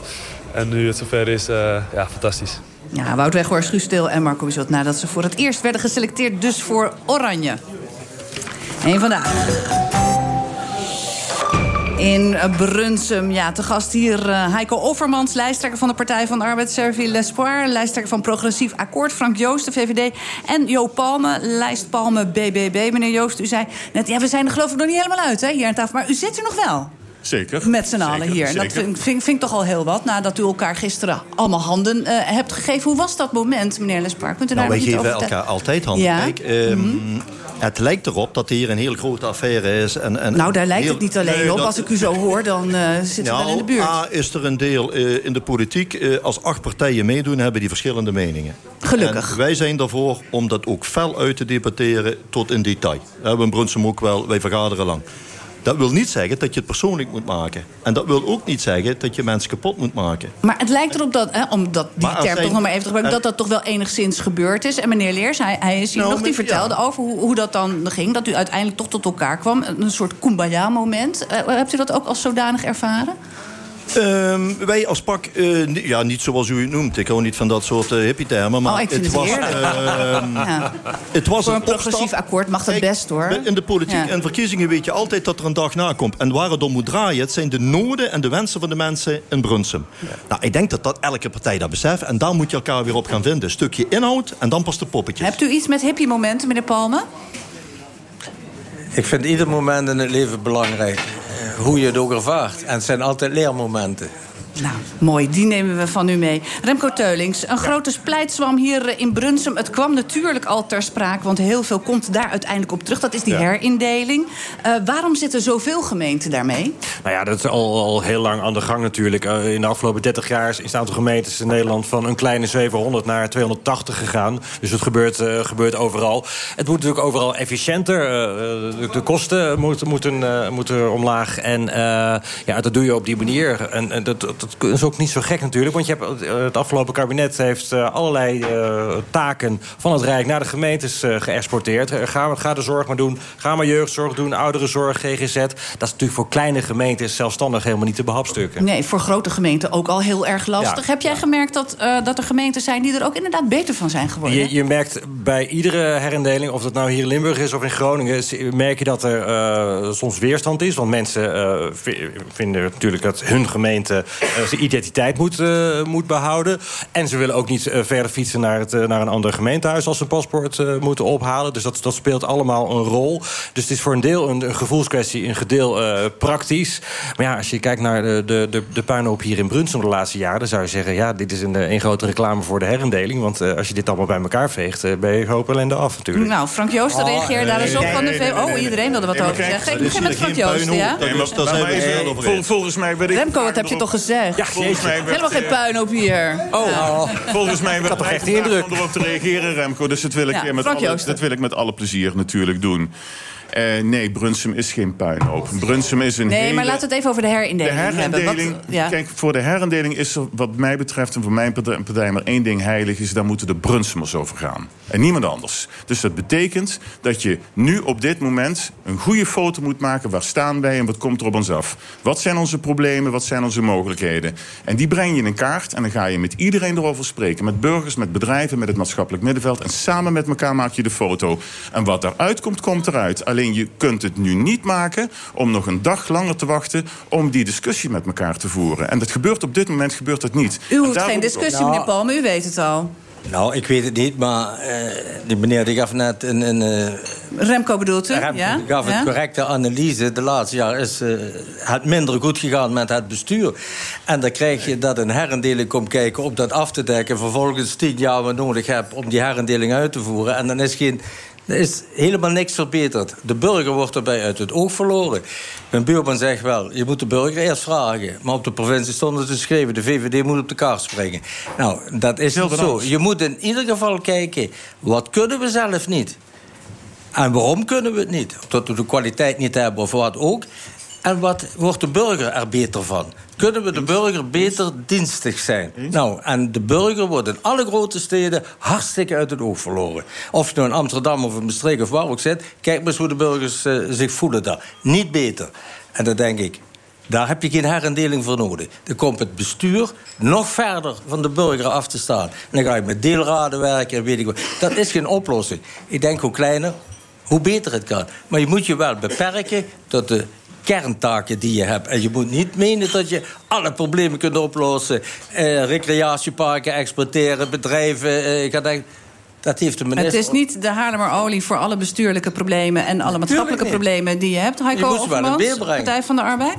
En nu het zover is, ja, fantastisch. Ja, Wout Weghorst, Guus Stil en Marco Bizot... nadat ze voor het eerst werden geselecteerd dus voor Oranje. Eén vandaag. In Brunsum, ja, te gast hier uh, Heiko Offermans... lijsttrekker van de Partij van de Arbeid, Servie L'Espoir... lijsttrekker van Progressief Akkoord, Frank Joost, de VVD... en Jo Palme, lijst Palme, BBB. Meneer Joost, u zei net, ja, we zijn er geloof ik nog niet helemaal uit hè, hier aan tafel... maar u zit er nog wel. Zeker. Met z'n allen hier. En dat vind, vind, vind, ik toch al heel wat. Nadat u elkaar gisteren allemaal handen uh, hebt gegeven. Hoe was dat moment, meneer Lespark? Kunt u nou, daar wij geven elkaar altijd handen. Ja? Kijk, um, mm -hmm. Het lijkt erop dat hier een heel grote affaire is. En, en nou, daar lijkt heel, het niet alleen nee, op. Dat... Als ik u zo hoor, dan uh, zit nou, wel in de buurt. A, is er een deel uh, in de politiek. Uh, als acht partijen meedoen, hebben die verschillende meningen. Gelukkig. En wij zijn daarvoor om dat ook fel uit te debatteren tot in detail. We hebben in Brunsum ook wel, wij vergaderen lang. Dat wil niet zeggen dat je het persoonlijk moet maken. En dat wil ook niet zeggen dat je mensen kapot moet maken. Maar het lijkt erop dat, hè, om dat, die term toch nog maar even te gebruiken... dat dat toch wel enigszins gebeurd is. En meneer Leers, hij, hij is hier nou, nog, die vertelde ja. over hoe, hoe dat dan ging. Dat u uiteindelijk toch tot elkaar kwam. Een soort kumbaya-moment. Uh, hebt u dat ook als zodanig ervaren? Um, wij als pak, uh, ja, niet zoals u het noemt. Ik hou niet van dat soort uh, hippie-termen. Maar oh, ik vind het, was, uh, ja. het was Voor een, een progressief akkoord mag dat best, hoor. In de politiek ja. en verkiezingen weet je altijd dat er een dag na komt. En waar het om moet draaien, het zijn de noden en de wensen van de mensen in Brunsum. Ja. Nou, ik denk dat, dat elke partij dat beseft. En daar moet je elkaar weer op gaan vinden. Een stukje inhoud en dan pas de poppetjes. Hebt u iets met hippie-momenten, meneer Palme? Ik vind ieder moment in het leven belangrijk hoe je het ook ervaart. En het zijn altijd leermomenten. Nou, mooi. Die nemen we van u mee. Remco Teulings, een grote splijtswam hier eh, in Brunsum. Het kwam natuurlijk al ter sprake, want heel veel komt daar uiteindelijk op terug. Dat is die ja. herindeling. Uh, waarom zitten zoveel gemeenten daarmee? Nou ja, dat is al, al heel lang aan de gang natuurlijk. Uh, in de afgelopen 30 jaar is het aantal gemeentes in Nederland... van een kleine 700 naar 280 gegaan. Dus het gebeurt, uh, gebeurt overal. Het moet natuurlijk overal efficiënter. De, de, kosten moeten, moeten, moeten omlaag. En ja, dat doe je op die manier. En, en dat, dat dat is ook niet zo gek natuurlijk. Want je hebt, eh, het afgelopen kabinet heeft eh, allerlei uh, taken van het Rijk naar de gemeentes uh, geëxporteerd. Ga, ga de zorg maar doen. Ga maar jeugdzorg doen. Ouderenzorg, GGZ. Dat is natuurlijk voor kleine gemeentes zelfstandig helemaal niet te behapstukken. Nee, voor grote gemeenten ook al heel erg lastig. Ja. Heb jij gemerkt dat, uh, dat er gemeenten zijn die er ook inderdaad beter van zijn geworden? Je, je merkt bij iedere herindeling, of dat nou hier in Limburg is of in Groningen... merk je dat er soms weerstand is. Want mensen vinden natuurlijk dat hun gemeente zijn identiteit moet, uh, moet behouden. En ze willen ook niet uh, verder fietsen naar, het, uh, naar een ander gemeentehuis... als ze een paspoort moeten ophalen. Dus dat, dat speelt allemaal een rol. Dus het is voor een deel een, een gevoelskwestie, een gedeel praktisch. Maar ja, als je kijkt naar de, de, de, de puinhoop hier in Brunsum de laatste jaren... dan zou je zeggen, ja, dit is een, een grote reclame voor de herindeling. Want als je dit allemaal bij elkaar veegt, ben je hoop ellende af natuurlijk. Nou, Frank Joost, oh, reageer daar eens op van de VO. Oh, iedereen wilde wat over zeggen. Ik begin met Frank Joost, ja? Volgens mij... Remco, wat heb je toch gezegd? Ja, volgens mij Helemaal geen puin op hier. Oh, ja. volgens mij werd er echt indruk om erop te reageren, Remco. Dus dat wil ik, ja, met alle, dat wil ik met alle plezier natuurlijk doen. Uh, nee, Brunsum is geen puinhoop. Brunsum is een Nee, hele... maar laten we het even over de herindeling, de herindeling hebben. Wat, ja. Kijk, voor de herindeling is er wat mij betreft... en voor mijn partij maar één ding heilig is... daar moeten de Brunsumers over gaan. En niemand anders. Dus dat betekent dat je nu op dit moment... een goede foto moet maken. Waar staan wij en wat komt er op ons af? Wat zijn onze problemen? Wat zijn onze mogelijkheden? En die breng je in een kaart en dan ga je met iedereen erover spreken. Met burgers, met bedrijven, met het maatschappelijk middenveld. En samen met elkaar maak je de foto. En wat eruit komt, komt eruit. Alleen je kunt het nu niet maken om nog een dag langer te wachten... om die discussie met elkaar te voeren. En dat gebeurt op dit moment gebeurt dat niet. U hoeft geen discussie, meneer Palme, u weet het al. Nou, ik weet het niet, maar uh, die meneer die gaf net een... een uh, Remco bedoelt u? Remco ja? gaf een ja? correcte analyse. De laatste jaar is uh, het minder goed gegaan met het bestuur. En dan krijg je dat een herendeling komt kijken om dat af te dekken... vervolgens tien jaar wat nodig hebt om die herendeling uit te voeren. En dan is geen er is helemaal niks verbeterd. De burger wordt erbij uit het oog verloren. Mijn buurman zegt wel, je moet de burger eerst vragen. Maar op de provincie stond het geschreven... de VVD moet op de kaart springen. Nou, dat is niet zo. Je moet in ieder geval kijken... wat kunnen we zelf niet? En waarom kunnen we het niet? Omdat we de kwaliteit niet hebben of wat ook. En wat wordt de burger er beter van? Kunnen we de burger beter dienstig zijn? Nou, en de burger wordt in alle grote steden hartstikke uit het oog verloren. Of je nou in Amsterdam of in Maastricht of waar ook zit... kijk maar eens hoe de burgers eh, zich voelen daar. Niet beter. En dan denk ik, daar heb je geen herindeling voor nodig. Dan komt het bestuur nog verder van de burger af te staan. En dan ga je met deelraden werken en weet ik wat. Dat is geen oplossing. Ik denk hoe kleiner, hoe beter het kan. Maar je moet je wel beperken tot de kerntaken die je hebt. En je moet niet menen dat je alle problemen kunt oplossen. Eh, recreatieparken exploiteren, bedrijven... Eh, ik ga denken, dat heeft de minister... Het is niet de Haarlemmer olie voor alle bestuurlijke problemen... en alle maatschappelijke problemen die je hebt. Heiko Je moet ze wel in Overmans, beeld brengen. Partij van de Arbeid?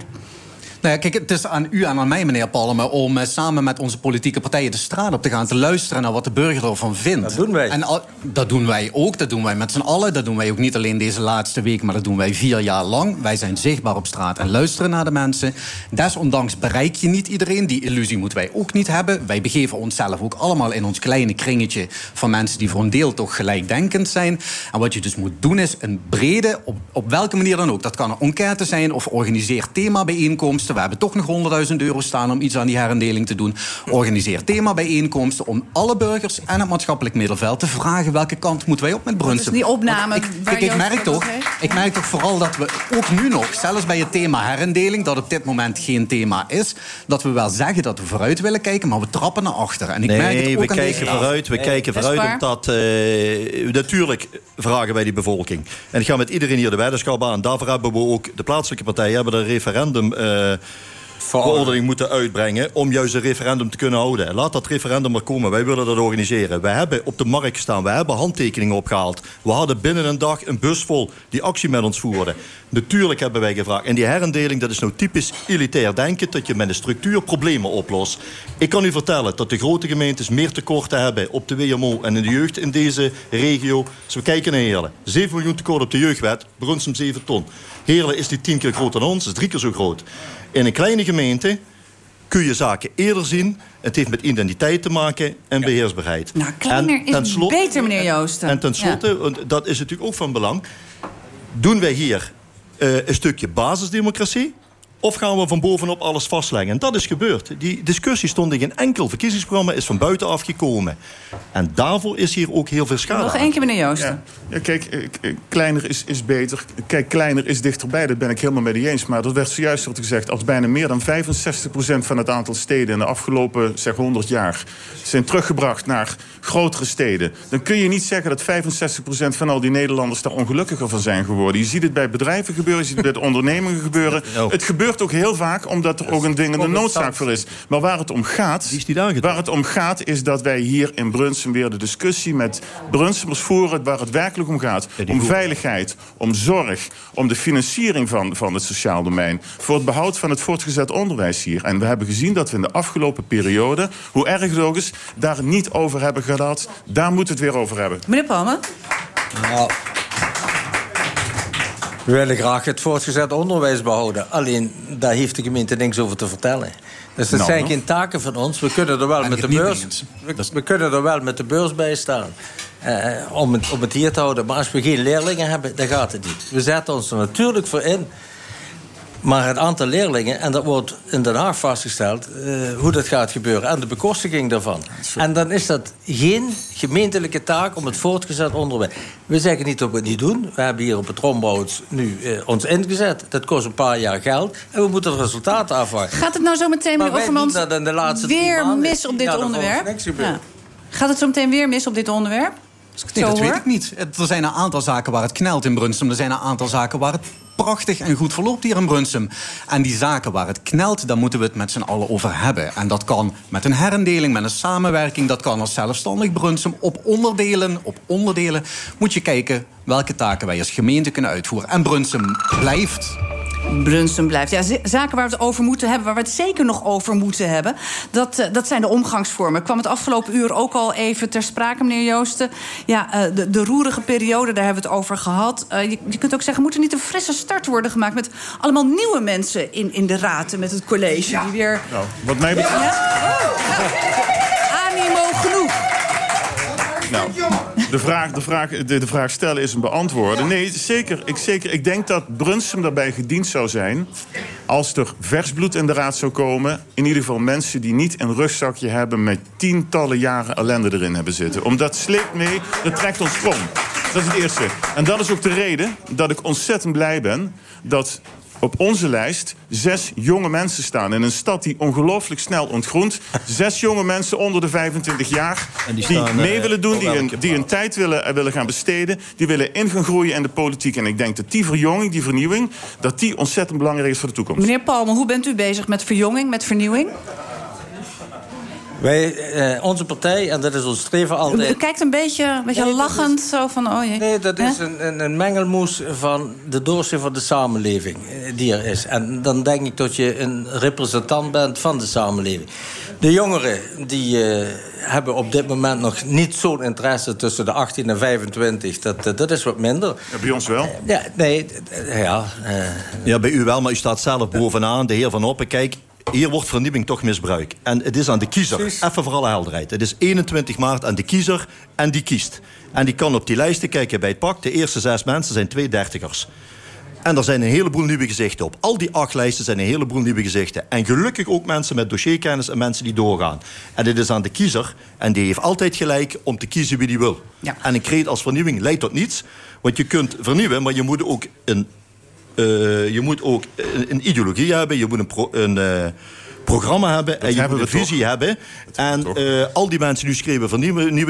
Nou kijk, het is aan u en aan mij, meneer Palme... om eh, samen met onze politieke partijen de straat op te gaan... te luisteren naar wat de burger ervan vindt. Dat doen wij. En al- dat doen wij ook, dat doen wij met z'n allen. Dat doen wij ook niet alleen deze laatste week... maar dat doen wij vier jaar lang. Wij zijn zichtbaar op straat en luisteren naar de mensen. Desondanks bereik je niet iedereen. Die illusie moeten wij ook niet hebben. Wij begeven onszelf ook allemaal in ons kleine kringetje... van mensen die voor een deel toch gelijkdenkend zijn. En wat je dus moet doen is een brede... op, op welke manier dan ook. Dat kan een enquête zijn of organiseer themabijeenkomsten. We hebben toch nog 100.000 euro staan om iets aan die herindeling te doen. Organiseer themabijeenkomsten om alle burgers en het maatschappelijk middenveld te vragen welke kant moeten wij op met Brunsum. Dus die opname Ik, kijk, ik, merk toch, ik merk toch vooral dat we ook nu nog, zelfs bij het thema herindeling, dat op dit moment geen thema is, dat we wel zeggen dat we vooruit willen kijken, maar we trappen naar achter. En ik merk het Nee, ook we aan kijken deze vooruit. We kijken vooruit omdat... eh, natuurlijk vragen wij die bevolking. En ik ga met iedereen hier de weddenschap aan. Daarvoor hebben we ook... De plaatselijke partijen hebben een referendum... eh, verordening moeten uitbrengen om juist een referendum te kunnen houden. En Laat dat referendum er komen. Wij willen dat organiseren. Wij hebben op de markt gestaan. We hebben handtekeningen opgehaald. We hadden binnen een dag een bus vol die actie met ons voerde. Natuurlijk hebben wij gevraagd. En die herindeling, dat is nou typisch elitair denken... dat je met een structuur problemen oplost. Ik kan u vertellen dat de grote gemeentes meer tekorten hebben... op de WMO en in de jeugd in deze regio. Als we kijken naar Heerlen. 7 miljoen tekort op de jeugdwet. Brunsum 7 ton. Heerlen is die 10 keer groter dan ons. is drie keer zo groot. In een kleine gemeente kun je zaken eerder zien. Het heeft met identiteit te maken en beheersbaarheid. Nou, kleiner En is tenslotte- beter, meneer Joosten. En tenslotte, want dat is natuurlijk ook van belang... doen wij hier eh, een stukje basisdemocratie... of gaan we van bovenop alles vastleggen? En dat is gebeurd. Die discussie stond in geen enkel verkiezingsprogramma... is van buitenaf gekomen. En daarvoor is hier ook heel veel schade Nog één keer, meneer Joosten. Ja, kijk, eh, k- kleiner is, is beter. Kijk, kleiner is dichterbij, dat ben ik helemaal met u eens. Maar dat werd zojuist wordt gezegd... als bijna meer dan 65% van het aantal steden... in de afgelopen zeg, 100 jaar zijn teruggebracht naar grotere steden... dan kun je niet zeggen dat 65% van al die Nederlanders... daar ongelukkiger van zijn geworden. Je ziet het bij bedrijven gebeuren, je ziet het bij ondernemingen gebeuren. Het gebeurt ook heel vaak omdat er ook een dwingende noodzaak voor is. Maar waar het om gaat... Waar het om gaat is dat wij hier in Brunsum weer de discussie met Brunsumers voeren... waar het werkelijk om gaat. Om veiligheid, om zorg, om de financiering van, van het sociaal domein... voor het behoud van het voortgezet onderwijs hier. En we hebben gezien dat we in de afgelopen periode... hoe erg het ook is, daar niet over hebben gehad. Daar moeten we het weer over hebben. Meneer Palme? Nou, we willen graag het voortgezet onderwijs behouden. Alleen, daar heeft de gemeente niks over te vertellen. Dus dat Nou, zijn nog. geen taken van ons. We kunnen er wel, met de, beurs, we, we kunnen er wel met de beurs bij staan. eh, om, het, om het hier te houden. Maar als we geen leerlingen hebben, dan gaat het niet. We zetten ons er natuurlijk voor in. Maar het aantal leerlingen, en dat wordt in Den Haag vastgesteld... eh, hoe dat gaat gebeuren en de bekostiging daarvan. En dan is dat geen gemeentelijke taak om het voortgezet onderwijs. We zeggen niet dat we het niet doen. We hebben hier op het Rombouts nu eh, ons ingezet. Dat kost een paar jaar geld. En we moeten het resultaat afwachten. Gaat het nou zo meteen, meneer weer maanden. mis op dit Ja, onderwerp? niks. Ja. Gaat het zo meteen weer mis op dit onderwerp? Nee, dat hoor? weet ik niet. Er zijn een aantal zaken waar het knelt in Brunsum. Er zijn een aantal zaken waar het prachtig en goed verloopt hier in Brunsum. En die zaken waar het knelt, daar moeten we het met z'n allen over hebben. En dat kan met een herindeling, met een samenwerking. Dat kan als zelfstandig Brunsum. Op onderdelen, op onderdelen moet je kijken welke taken wij als gemeente kunnen uitvoeren. En Brunsum blijft Brunsum blijft. Ja, zaken waar we het over moeten hebben, waar we het zeker nog over moeten hebben, dat, eh, dat zijn de omgangsvormen. Kwam het afgelopen uur ook al even ter sprake, meneer Joosten. Ja, eh, de, de roerige periode, daar hebben we het over gehad. Eh, je, je kunt ook zeggen, moet er niet een frisse start worden gemaakt met allemaal nieuwe mensen in, in de raad en met het college? Die weer. Nou, wat mij betreft... Ja? Oh. Animo genoeg. Nou, de vraag, de, vraag, de, de vraag stellen is een beantwoorden. Nee, zeker ik, zeker. ik denk dat Brunsum daarbij gediend zou zijn... als er vers bloed in de raad zou komen. In ieder geval mensen die niet een rugzakje hebben... met tientallen jaren ellende erin hebben zitten. Omdat sleept mee, dat trekt ons sprong. Dat is het eerste. En dat is ook de reden dat ik ontzettend blij ben... dat op onze lijst zes jonge mensen staan. In een stad die ongelooflijk snel ontgroent. Zes jonge mensen onder de 25 jaar. En die die, staan, mee eh, willen doen, die, hun, die hun tijd willen, eh, willen gaan besteden. Die willen in gaan groeien in de politiek. En ik denk dat die verjonging, die vernieuwing... dat die ontzettend belangrijk is voor de toekomst. Meneer Palme, hoe bent u bezig met verjonging, met vernieuwing? Wij, eh, onze partij, en dat is ons streven altijd... u kijkt een beetje, een beetje Nee, lachend, zo van, oh jee. Nee, dat is een, een, een mengelmoes van de doorsnee van de samenleving eh, die er is. En dan denk ik dat je een representant bent van de samenleving. De jongeren die eh, hebben op dit moment nog niet zo'n interesse tussen de 18 en 25. Dat, dat is wat minder. Ja, bij ons wel. Ja, nee, ja. eh, Ja, bij u wel, maar u staat zelf bovenaan. De heer Van Oppen, kijk, hier wordt vernieuwing toch misbruikt. En het is aan de kiezer. Even voor alle helderheid. Het is 21 maart aan de kiezer en die kiest. En die kan op die lijsten kijken bij het pak. De eerste zes mensen zijn twee dertigers. En er zijn een heleboel nieuwe gezichten op. Al die acht lijsten zijn een heleboel nieuwe gezichten. En gelukkig ook mensen met dossierkennis en mensen die doorgaan. En dit is aan de kiezer. En die heeft altijd gelijk om te kiezen wie die wil. En een kreet als vernieuwing leidt tot niets. Want je kunt vernieuwen, maar je moet ook een, je moet ook een, een ideologie hebben. Je moet een, pro- een eh, programma hebben. en je hebben moet een we visie hebben. En eh, al die mensen die nu schreven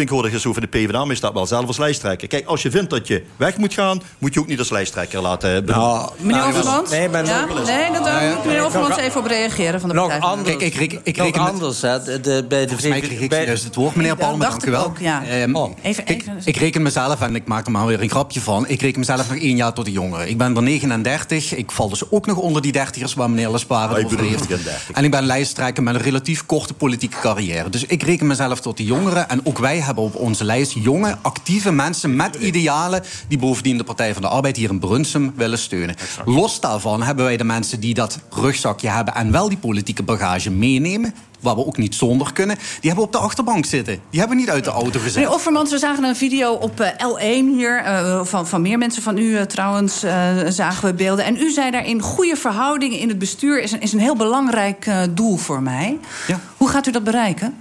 hoorde eens over de PvdA. Maar je staat wel zelf als lijsttrekker. Kijk, als je vindt dat je weg moet gaan... moet je ook niet als lijsttrekker laten benoemen. Meneer Overmans? nee, ja? nog- nee, dat, daar moet meneer Overmans Nog- even op reageren van de nog Partij van de anders. Kijk, ik reken- ik nog reken met- anders, hè. De, de- bij de mij kreeg ik bij- het woord, meneer Ja, Palme. dacht Dank u ik wel. ook, ja. Ehm, Even, kijk, even. ik reken mezelf, en ik maak er maar weer een grapje van... ik reken mezelf nog één jaar tot de jongeren. Ik ben er 39. Ik val dus ook nog onder die dertigers waar meneer Lesparen Oh, ik over heeft. 33. En ik ben lijsttrekker met een relatief korte politieke carrière. Dus ik reken mezelf tot de jongeren. En ook wij hebben op onze lijst jonge, actieve mensen... met idealen die bovendien de Partij van de Arbeid hier in Brunsum willen steunen. Los daarvan hebben wij de mensen die dat rugzakje hebben... en wel die politieke bagage meenemen waar we ook niet zonder kunnen... die hebben op de achterbank zitten. Die hebben niet uit de auto gezet. Meneer Offermans, we zagen een video op eh, L1 hier. eh, van, van meer mensen van u eh, trouwens zagen we beelden. En u zei daarin, goede verhoudingen in het bestuur... is een, is een heel belangrijk doel voor mij. Ja. Hoe gaat u dat bereiken?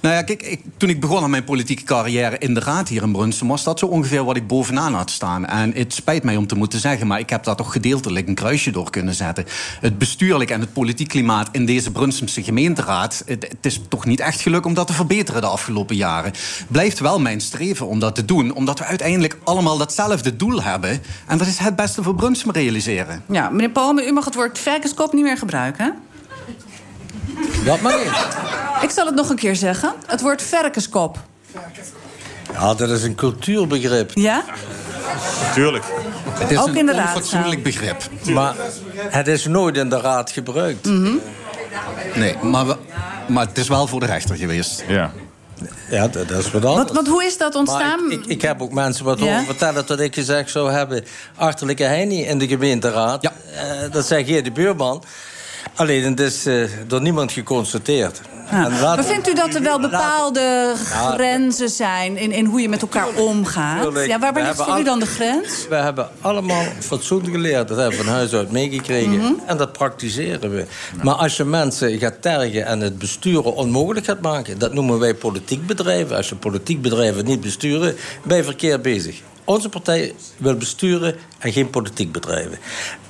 Nou ja, kijk, ik, toen ik begon aan mijn politieke carrière in de raad hier in Brunsum... was dat zo ongeveer wat ik bovenaan had staan. En het spijt mij om te moeten zeggen... maar ik heb daar toch gedeeltelijk een kruisje door kunnen zetten. Het bestuurlijk en het politiek klimaat in deze Brunsumse gemeenteraad... Het, het is toch niet echt gelukt om dat te verbeteren de afgelopen jaren. Blijft wel mijn streven om dat te doen... omdat we uiteindelijk allemaal datzelfde doel hebben. En dat is het beste voor Brunsum realiseren. Ja, meneer Palme, u mag het woord verkenskop niet meer gebruiken. hè? Dat mag niet. Ik zal het nog een keer zeggen. Het woord verkenskop. Ja, dat is een cultuurbegrip. Ja? Tuurlijk. Het is Ook een onfatsoenlijk begrip. Maar het is nooit in de raad gebruikt. Mhm. Nee, maar, we- maar het is wel voor de rechter geweest. Ja. Ja, dat, dat is wat anders. Wat, hoe is dat ontstaan? Ik, ik, ik heb ook mensen wat Ja? horen vertellen dat ik gezegd zou hebben... achterlijke Heini in de gemeenteraad. Ja. Eh, dat zei Geert de Buurman. Alleen, het is eh, door niemand geconstateerd. Ja. Maar vindt u dat er wel bepaalde grenzen zijn in, in hoe je met elkaar omgaat? Ja, waar ligt voor u dan de grens? We hebben allemaal fatsoen geleerd. Dat hebben we van huis uit meegekregen. Mhm. En dat praktiseren we. Maar als je mensen gaat tergen en het besturen onmogelijk gaat maken... dat noemen wij politiek bedrijven. Als je politiek bedrijven niet besturen, ben je verkeerd bezig. Onze partij wil besturen en geen politiek bedrijven.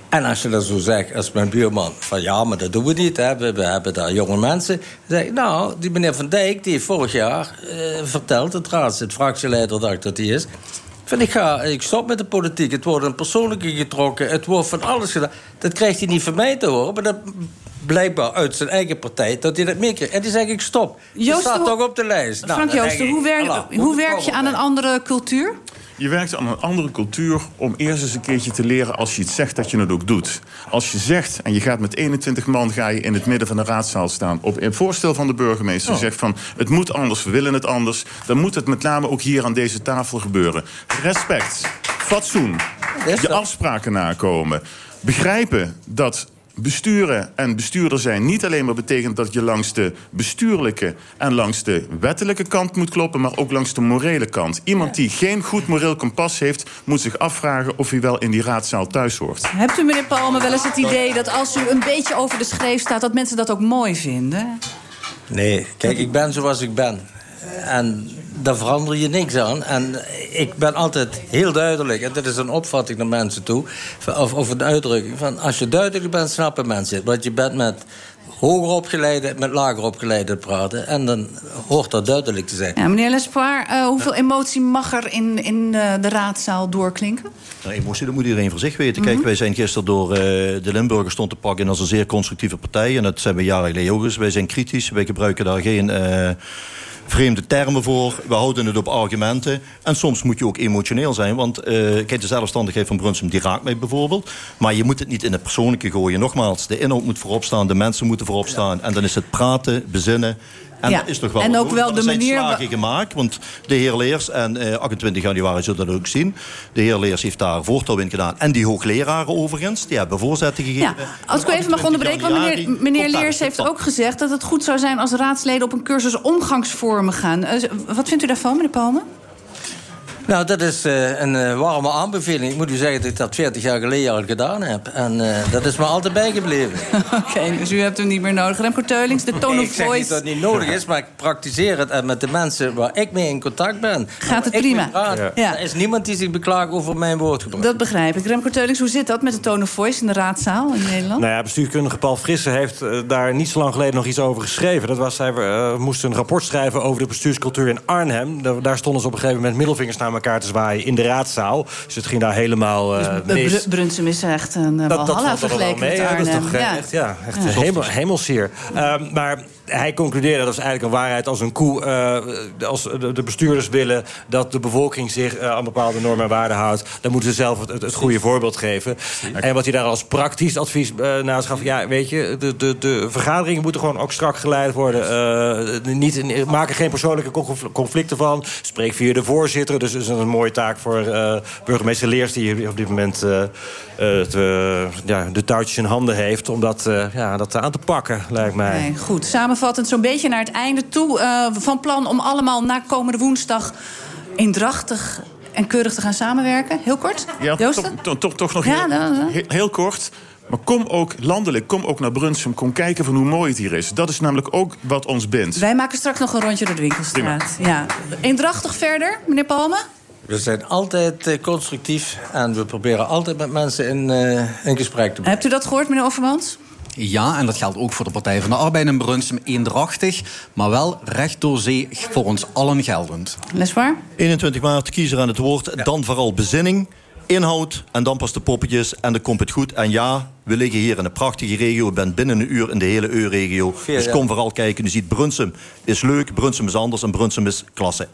En als je dat zo zegt als mijn buurman... van ja, maar dat doen we niet, hè. We, we hebben daar jonge mensen... dan zeg ik, nou, die meneer Van Dijk, die heeft vorig jaar eh, verteld... het raadslid, fractieleider dacht dat hij is... Van ik, ga, ik stop met de politiek. Het wordt een persoonlijke getrokken. Het wordt van alles gedaan. Dat krijgt hij niet van mij te horen. Maar dat blijkbaar uit zijn eigen partij dat hij dat meekrijgt. En die zegt ik stop. Je Joost, staat toch op de lijst. Nou, Frank dan Joosten, hoe, werk, voilà, hoe werk je aan een andere cultuur? Je werkt aan een andere cultuur om eerst eens een keertje te leren... als je iets zegt, dat je het ook doet. Als je zegt, en je gaat met 21 man ga je in het midden van de raadzaal staan... op een voorstel van de burgemeester, Oh. zegt van... het moet anders, we willen het anders... dan moet het met name ook hier aan deze tafel gebeuren. Respect, fatsoen, je afspraken nakomen... begrijpen dat besturen en bestuurder zijn niet alleen maar betekent dat je langs de bestuurlijke en langs de wettelijke kant moet kloppen, maar ook langs de morele kant. Iemand die geen goed moreel kompas heeft, moet zich afvragen of hij wel in die raadzaal thuis hoort. Hebt u, meneer Palme, wel eens het idee dat als u een beetje over de schreef staat... dat mensen dat ook mooi vinden? Nee, kijk, ik ben zoals ik ben. En daar verander je niks aan. En ik ben altijd heel duidelijk, en dat is een opvatting naar mensen toe... of, of een uitdrukking van... als je duidelijk bent, snappen mensen het. Want je bent met hoger opgeleide, met lager opgeleide praten... en dan hoort dat duidelijk te zijn. Ja, meneer Lespoir, uh, hoeveel emotie mag er in, in uh, de raadzaal doorklinken? Nou, emotie, dat moet iedereen voor zich weten. Kijk, Mhm. wij zijn gisteren door uh, de Limburger stond te pakken... als een zeer constructieve partij. En dat zijn we jaren geleden ook eens. Wij zijn kritisch, wij gebruiken daar geen vreemde termen voor. We houden het op argumenten. En soms moet je ook emotioneel zijn. Want uh, kijk, de zelfstandigheid van Brunsum, die raakt mij bijvoorbeeld. Maar je moet het niet in het persoonlijke gooien. Nogmaals, de inhoud moet voorop staan. De mensen moeten voorop staan. En dan is het praten, bezinnen... En Ja, dat is toch wel en ook wel de er zijn manier slagen gemaakt. Want de heer Leers, en eh 28 januari zullen dat ook zien... de heer Leers heeft daar voortouw in gedaan. En die hoogleraren overigens, die hebben voorzetten gegeven. Ja, als ik u even mag onderbreken, want meneer, meneer Leers heeft ook gezegd... dat het goed zou zijn als raadsleden op een cursus omgangsvormen gaan. Eh, wat vindt u daarvan, meneer Palme? Nou, dat is eh, een eh, warme aanbeveling. Ik moet u zeggen dat ik dat 40 jaar geleden al gedaan heb. En eh, dat is me altijd bijgebleven. Oké, dus u hebt hem niet meer nodig. Remco Teulings, de tone Nee, of ik zeg niet voice. dat het niet nodig is, maar ik praktiseer het. En met de mensen waar ik mee in contact ben... Gaat het prima? praat, Ja. Er is niemand die zich beklaagt over mijn woordgebruik. Dat begrijp ik. Remco Teulings, hoe zit dat met de tone of voice in de raadzaal in Nederland? Nou ja, bestuurkundige Paul Frisse heeft daar niet zo lang geleden nog iets over geschreven. Dat was, hij eh, moest een rapport schrijven over de bestuurscultuur in Arnhem. Da- daar stonden ze op een gegeven moment middelvingers naar elkaar te zwaaien in de raadzaal. Dus het ging daar helemaal eh Br- mis. Br- Brunsum is echt een uh, Dat, dat er vergeleken mee. met hè? Dat is toch eh, Ja. echt, ja, echt Ja. hemel, hemelsier. Ehm, maar hij concludeerde, dat is eigenlijk een waarheid als een koe... eh, als de, de bestuurders willen dat de bevolking zich aan bepaalde normen en waarden houdt... dan moeten ze zelf het, het, het goede voorbeeld geven. En wat hij daar als praktisch advies uh, naast gaf... ja, weet je, de, de, de vergaderingen moeten gewoon ook strak geleid worden. Uh, niet, maak er geen persoonlijke conf- conflicten van. Spreek via de voorzitter. Dus dat is een mooie taak voor uh, burgemeester Leers... die op dit moment uh, het, ja, de touwtjes in handen heeft... om dat, ja, dat aan te pakken, lijkt mij. Nee, goed, samenvattend zo'n beetje naar het einde toe. Uh, van plan om allemaal na komende woensdag eendrachtig en keurig te gaan samenwerken. Heel kort, Ja, Joosten? toch, toch, toch, nog Ja, heel, dan- dan. heel, heel kort. Maar kom ook landelijk, kom ook naar Brunsum. Kom kijken van hoe mooi het hier is. Dat is namelijk ook wat ons bindt. Wij maken straks nog een rondje door de winkelstraat. Ja. Eendrachtig verder, meneer Palme? We zijn altijd uh, constructief en we proberen altijd met mensen in, in gesprek te blijven. Hebt u dat gehoord, meneer Overmans? Ja, en dat geldt ook voor de Partij van de Arbeid in Brunsum. Eendrachtig, maar wel recht door zee voor ons allen geldend. Lesbaar? 21 maart, kiezer aan het woord. Ja. Dan vooral bezinning, inhoud en dan pas de poppetjes. En dan komt het goed. En ja, we liggen hier in een prachtige regio. Ik ben binnen een uur in de hele EU-regio. Dus kom vooral kijken. U ziet Brunsum is leuk, Brunsum is anders en Brunsum is klasse.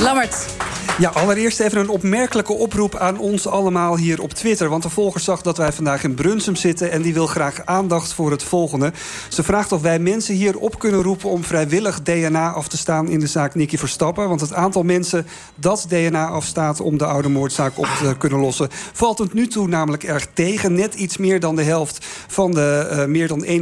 Lammert. Ja, allereerst even een opmerkelijke oproep aan ons allemaal hier op Twitter. Want de volger zag dat wij vandaag in Brunsum zitten... en die wil graag aandacht voor het volgende. Ze vraagt of wij mensen hier op kunnen roepen... om vrijwillig DNA af te staan in de zaak Nicky Verstappen. Want het aantal mensen dat DNA afstaat... om de oude moordzaak op te kunnen lossen... valt tot nu toe namelijk erg tegen. Net iets meer dan de helft van de uh, meer dan 21.000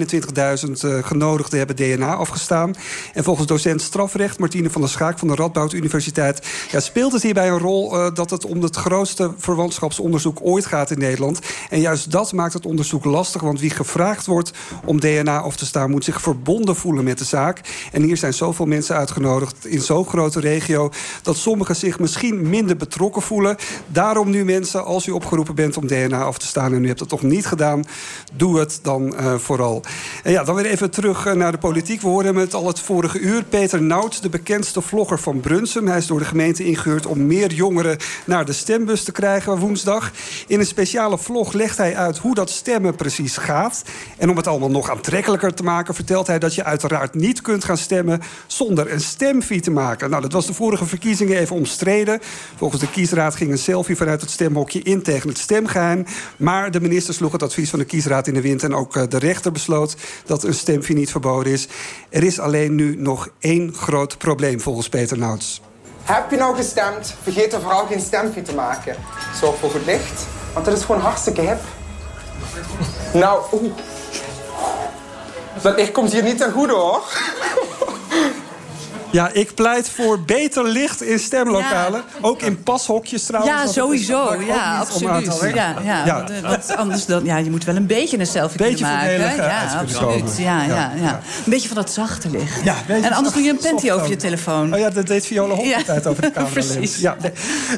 uh, genodigden... hebben DNA afgestaan. En volgens docent strafrecht Martine van der Schaak... van de Radboud Universiteit ja, speelt het hierbij een rol uh, dat het om het grootste verwantschapsonderzoek ooit gaat in Nederland. En juist dat maakt het onderzoek lastig, want wie gevraagd wordt om DNA af te staan, moet zich verbonden voelen met de zaak. En hier zijn zoveel mensen uitgenodigd in zo'n grote regio dat sommigen zich misschien minder betrokken voelen. Daarom nu mensen, als u opgeroepen bent om DNA af te staan en u hebt het nog niet gedaan, doe het dan uh, vooral. En ja, dan weer even terug uh, naar de politiek. We hoorden het al het vorige uur. Peter Nout, de bekendste vlogger van Brunsum. Hij is door de gemeente ingehuurd meer jongeren naar de stembus te krijgen woensdag. In een speciale vlog legt hij uit hoe dat stemmen precies gaat. En om het allemaal nog aantrekkelijker te maken... vertelt hij dat je uiteraard niet kunt gaan stemmen... zonder een stemfie te maken. Nou, dat was de vorige verkiezingen even omstreden. Volgens de kiesraad ging een selfie vanuit het stemhokje in tegen het stemgeheim. Maar de minister sloeg het advies van de kiesraad in de wind... en ook de rechter besloot dat een stemfie niet verboden is. Er is alleen nu nog één groot probleem volgens Peter Nouts. Heb je nou gestemd? Vergeet er vooral geen stemfie te maken. Zorg voor goed licht, Want het is gewoon hartstikke hip. Nou, oeh. Dat licht komt hier niet ten goede, hoor. Ja, ik pleit voor beter licht in stemlokalen. Ook in pashokjes trouwens. Ja, sowieso. Ja, absoluut. Ja, ja, Ja. want, wat anders dan, ja, je moet wel een beetje een selfie Beetje kunnen maken. Ja, absoluut. Ja, ja, Ja. Een beetje van dat zachte licht. Ja, en anders doe je een panty over je telefoon. Oh ja, dat deed Viola Hop Ja. altijd over de camera. Precies. Ja.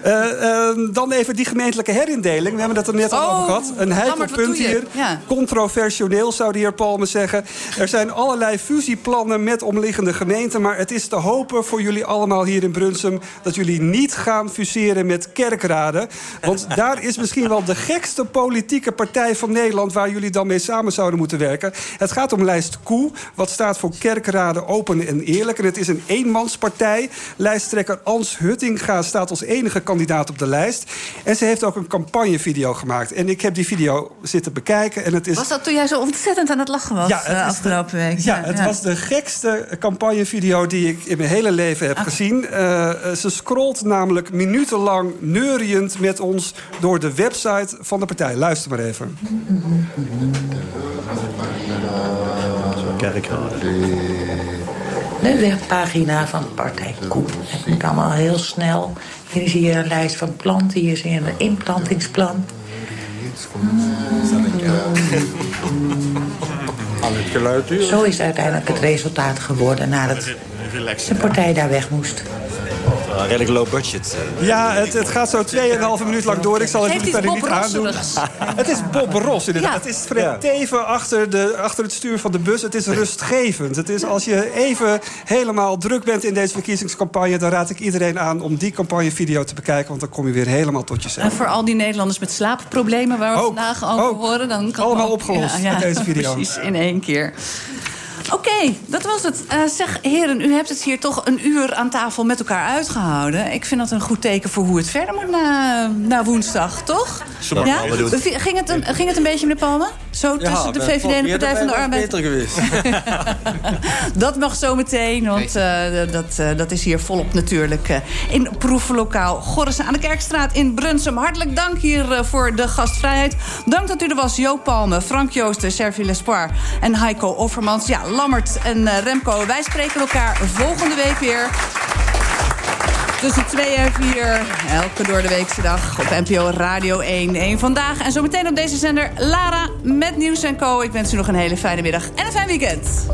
Eh, ehm, dan even die gemeentelijke herindeling. We hebben het er net al Oh, over gehad. Een heikel punt hier. Ja. Controversieel, zou de heer Palme zeggen. Er zijn allerlei fusieplannen met omliggende gemeenten... maar het is te hopen voor jullie allemaal hier in Brunsum... dat jullie niet gaan fuseren met kerkraden. Want daar is misschien wel de gekste politieke partij van Nederland... waar jullie dan mee samen zouden moeten werken. Het gaat om lijst Koe, wat staat voor kerkraden open en eerlijk. En het is een eenmanspartij. Lijsttrekker Ans Huttinga staat als enige kandidaat op de lijst. En ze heeft ook een campagnevideo gemaakt. En ik heb die video zitten bekijken. En het is Was dat toen jij zo ontzettend aan het lachen was Ja, het eh, de- afgelopen week? ja, het was de gekste campagnevideo die ik in mijn hele leven heb gezien. Eh, eh, ze scrolt namelijk minutenlang neuriënd met ons door de website van de partij. Luister maar even. Kerkraden. De webpagina van de partij Koep. Het kan allemaal heel snel. Hier zie je een lijst van planten. Hier zie je een inplantingsplan. Zo is uiteindelijk het resultaat geworden de partij daar weg moest. redelijk low budget. Ja, het, het gaat zo 2,5 minuut lang door. Ik zal het Heeft verder niet aandoen. Het is Bob Ross, inderdaad. Ja. Het is Fred Teven achter, de, achter het stuur van de bus. Het is rustgevend. Het is als je even helemaal druk bent in deze verkiezingscampagne... dan raad ik iedereen aan om die campagnevideo te bekijken... want dan kom je weer helemaal tot jezelf. En voor al die Nederlanders met slaapproblemen waar we vandaag over horen... Dan kan Allemaal ook- opgelost met deze video. Precies, in één keer. Oké, dat was het. Eh, zeg, heren, u hebt het hier toch een uur aan tafel met elkaar uitgehouden. Ik vind dat een goed teken voor hoe het verder moet na, na woensdag, toch? Doen. Ging het, een, ging het een beetje, meneer Palme? Zo tussen de VVD en de Partij van de Arbeid? beter geweest. Dat mag zo meteen, want eh, dat, eh, dat is hier volop natuurlijk eh, in proeflokaal Gorrissen aan de Kerkstraat in Brunsum. Hartelijk dank hier voor de gastvrijheid. Dank dat u er was, Joop Palme, Frank Joosten, Servi Lespoir en Heiko Offermans. Ja, Lammert en eh, Remco, wij spreken elkaar volgende week weer. Tussen 2 en 4, elke door de weekse dag op NPO Radio 1. 1 vandaag en zometeen op deze zender Lara met Nieuws en Co. Ik wens u nog een hele fijne middag en een fijn weekend.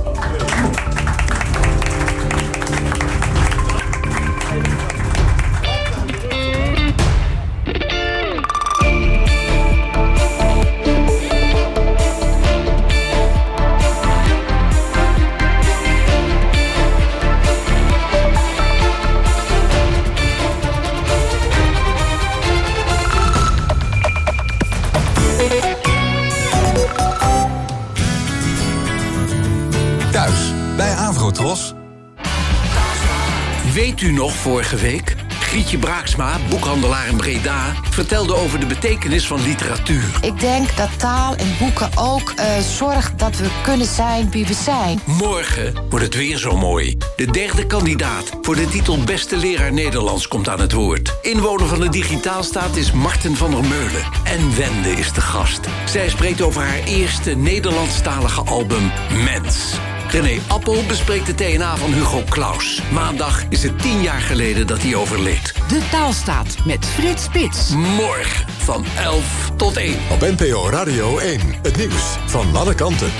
Vorige week? Grietje Braaksma, boekhandelaar in Breda, vertelde over de betekenis van literatuur. Ik denk dat taal en boeken ook eh zorgt dat we kunnen zijn wie we zijn. Morgen wordt het weer zo mooi. De derde kandidaat voor de titel Beste Leraar Nederlands komt aan het woord. Inwoner van de Digitaalstaat is Marten van der Meulen. En Wende is de gast. Zij spreekt over haar eerste Nederlandstalige album Mens. René Appel bespreekt de TNA van Hugo Claus. Maandag is het tien jaar geleden dat hij overleed. De taalstaat met Frits Spits. Morgen van 11 tot 1. Op NPO Radio 1. Het nieuws van alle kanten.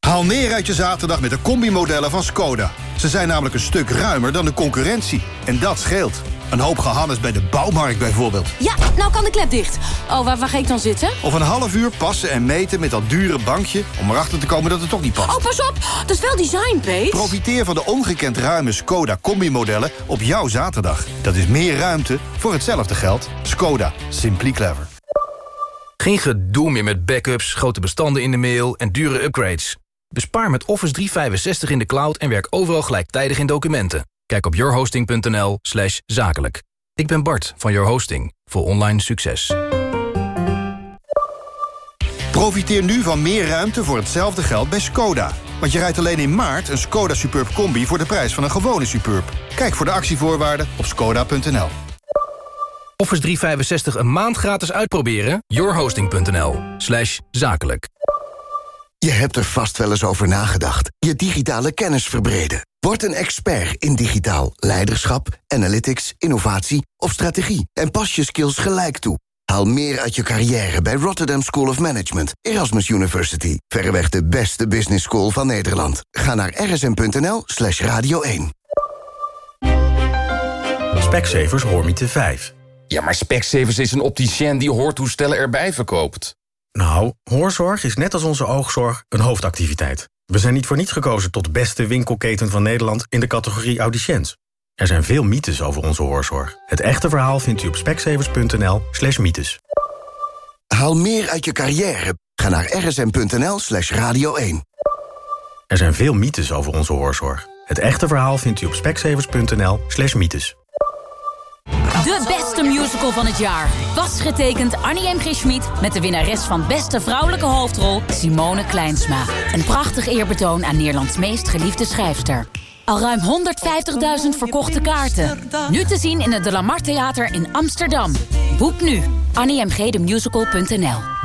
Haal neer uit je zaterdag met de combimodellen van Skoda. Ze zijn namelijk een stuk ruimer dan de concurrentie. En dat scheelt. Een hoop gehannes bij de bouwmarkt bijvoorbeeld. Ja, nou kan de klep dicht. Oh, waar, waar ga ik dan zitten? Of een half uur passen en meten met dat dure bankje... om erachter te komen dat het toch niet past. Oh, pas op! Dat is wel design, Pete. Profiteer van de ongekend ruime Skoda combimodellen op jouw zaterdag. Dat is meer ruimte voor hetzelfde geld. Skoda. Simply clever. Geen gedoe meer met backups, grote bestanden in de mail en dure upgrades. Bespaar met Office 365 in de cloud en werk overal gelijktijdig in documenten. Kijk op yourhosting.nl slash zakelijk. Ik ben Bart van Your Hosting voor online succes. Profiteer nu van meer ruimte voor hetzelfde geld bij Skoda. Want je rijdt alleen in maart een Skoda Superb Combi... voor de prijs van een gewone Superb. Kijk voor de actievoorwaarden op skoda.nl. Office 365 een maand gratis uitproberen? yourhosting.nl slash zakelijk. Je hebt er vast wel eens over nagedacht. Je digitale kennis verbreden. Word een expert in digitaal leiderschap, analytics, innovatie of strategie. En pas je skills gelijk toe. Haal meer uit je carrière bij Rotterdam School of Management, Erasmus University. Verreweg de beste business school van Nederland. Ga naar rsm.nl slash radio 1. Specsavers Hoormiete 5. Ja, maar Specsavers is een opticien die hoortoestellen erbij verkoopt. Nou, hoorzorg is net als onze oogzorg een hoofdactiviteit. We zijn niet voor niets gekozen tot beste winkelketen van Nederland in de categorie audiciënt. Er zijn veel mythes over onze hoorzorg. Het echte verhaal vindt u op speksevers.nl slash mythes. Haal meer uit je carrière. Ga naar rsm.nl slash radio 1. Er zijn veel mythes over onze hoorzorg. Het echte verhaal vindt u op speksevers.nl slash mythes. De beste musical van het jaar. Was getekend Annie M. G. Schmid met de winnares van beste vrouwelijke hoofdrol Simone Kleinsma. Een prachtig eerbetoon aan Nederlands meest geliefde schrijfster. Al ruim 150.000 verkochte kaarten. Nu te zien in het De La Mar Theater in Amsterdam. Boek nu. AnnieMGdemusical.nl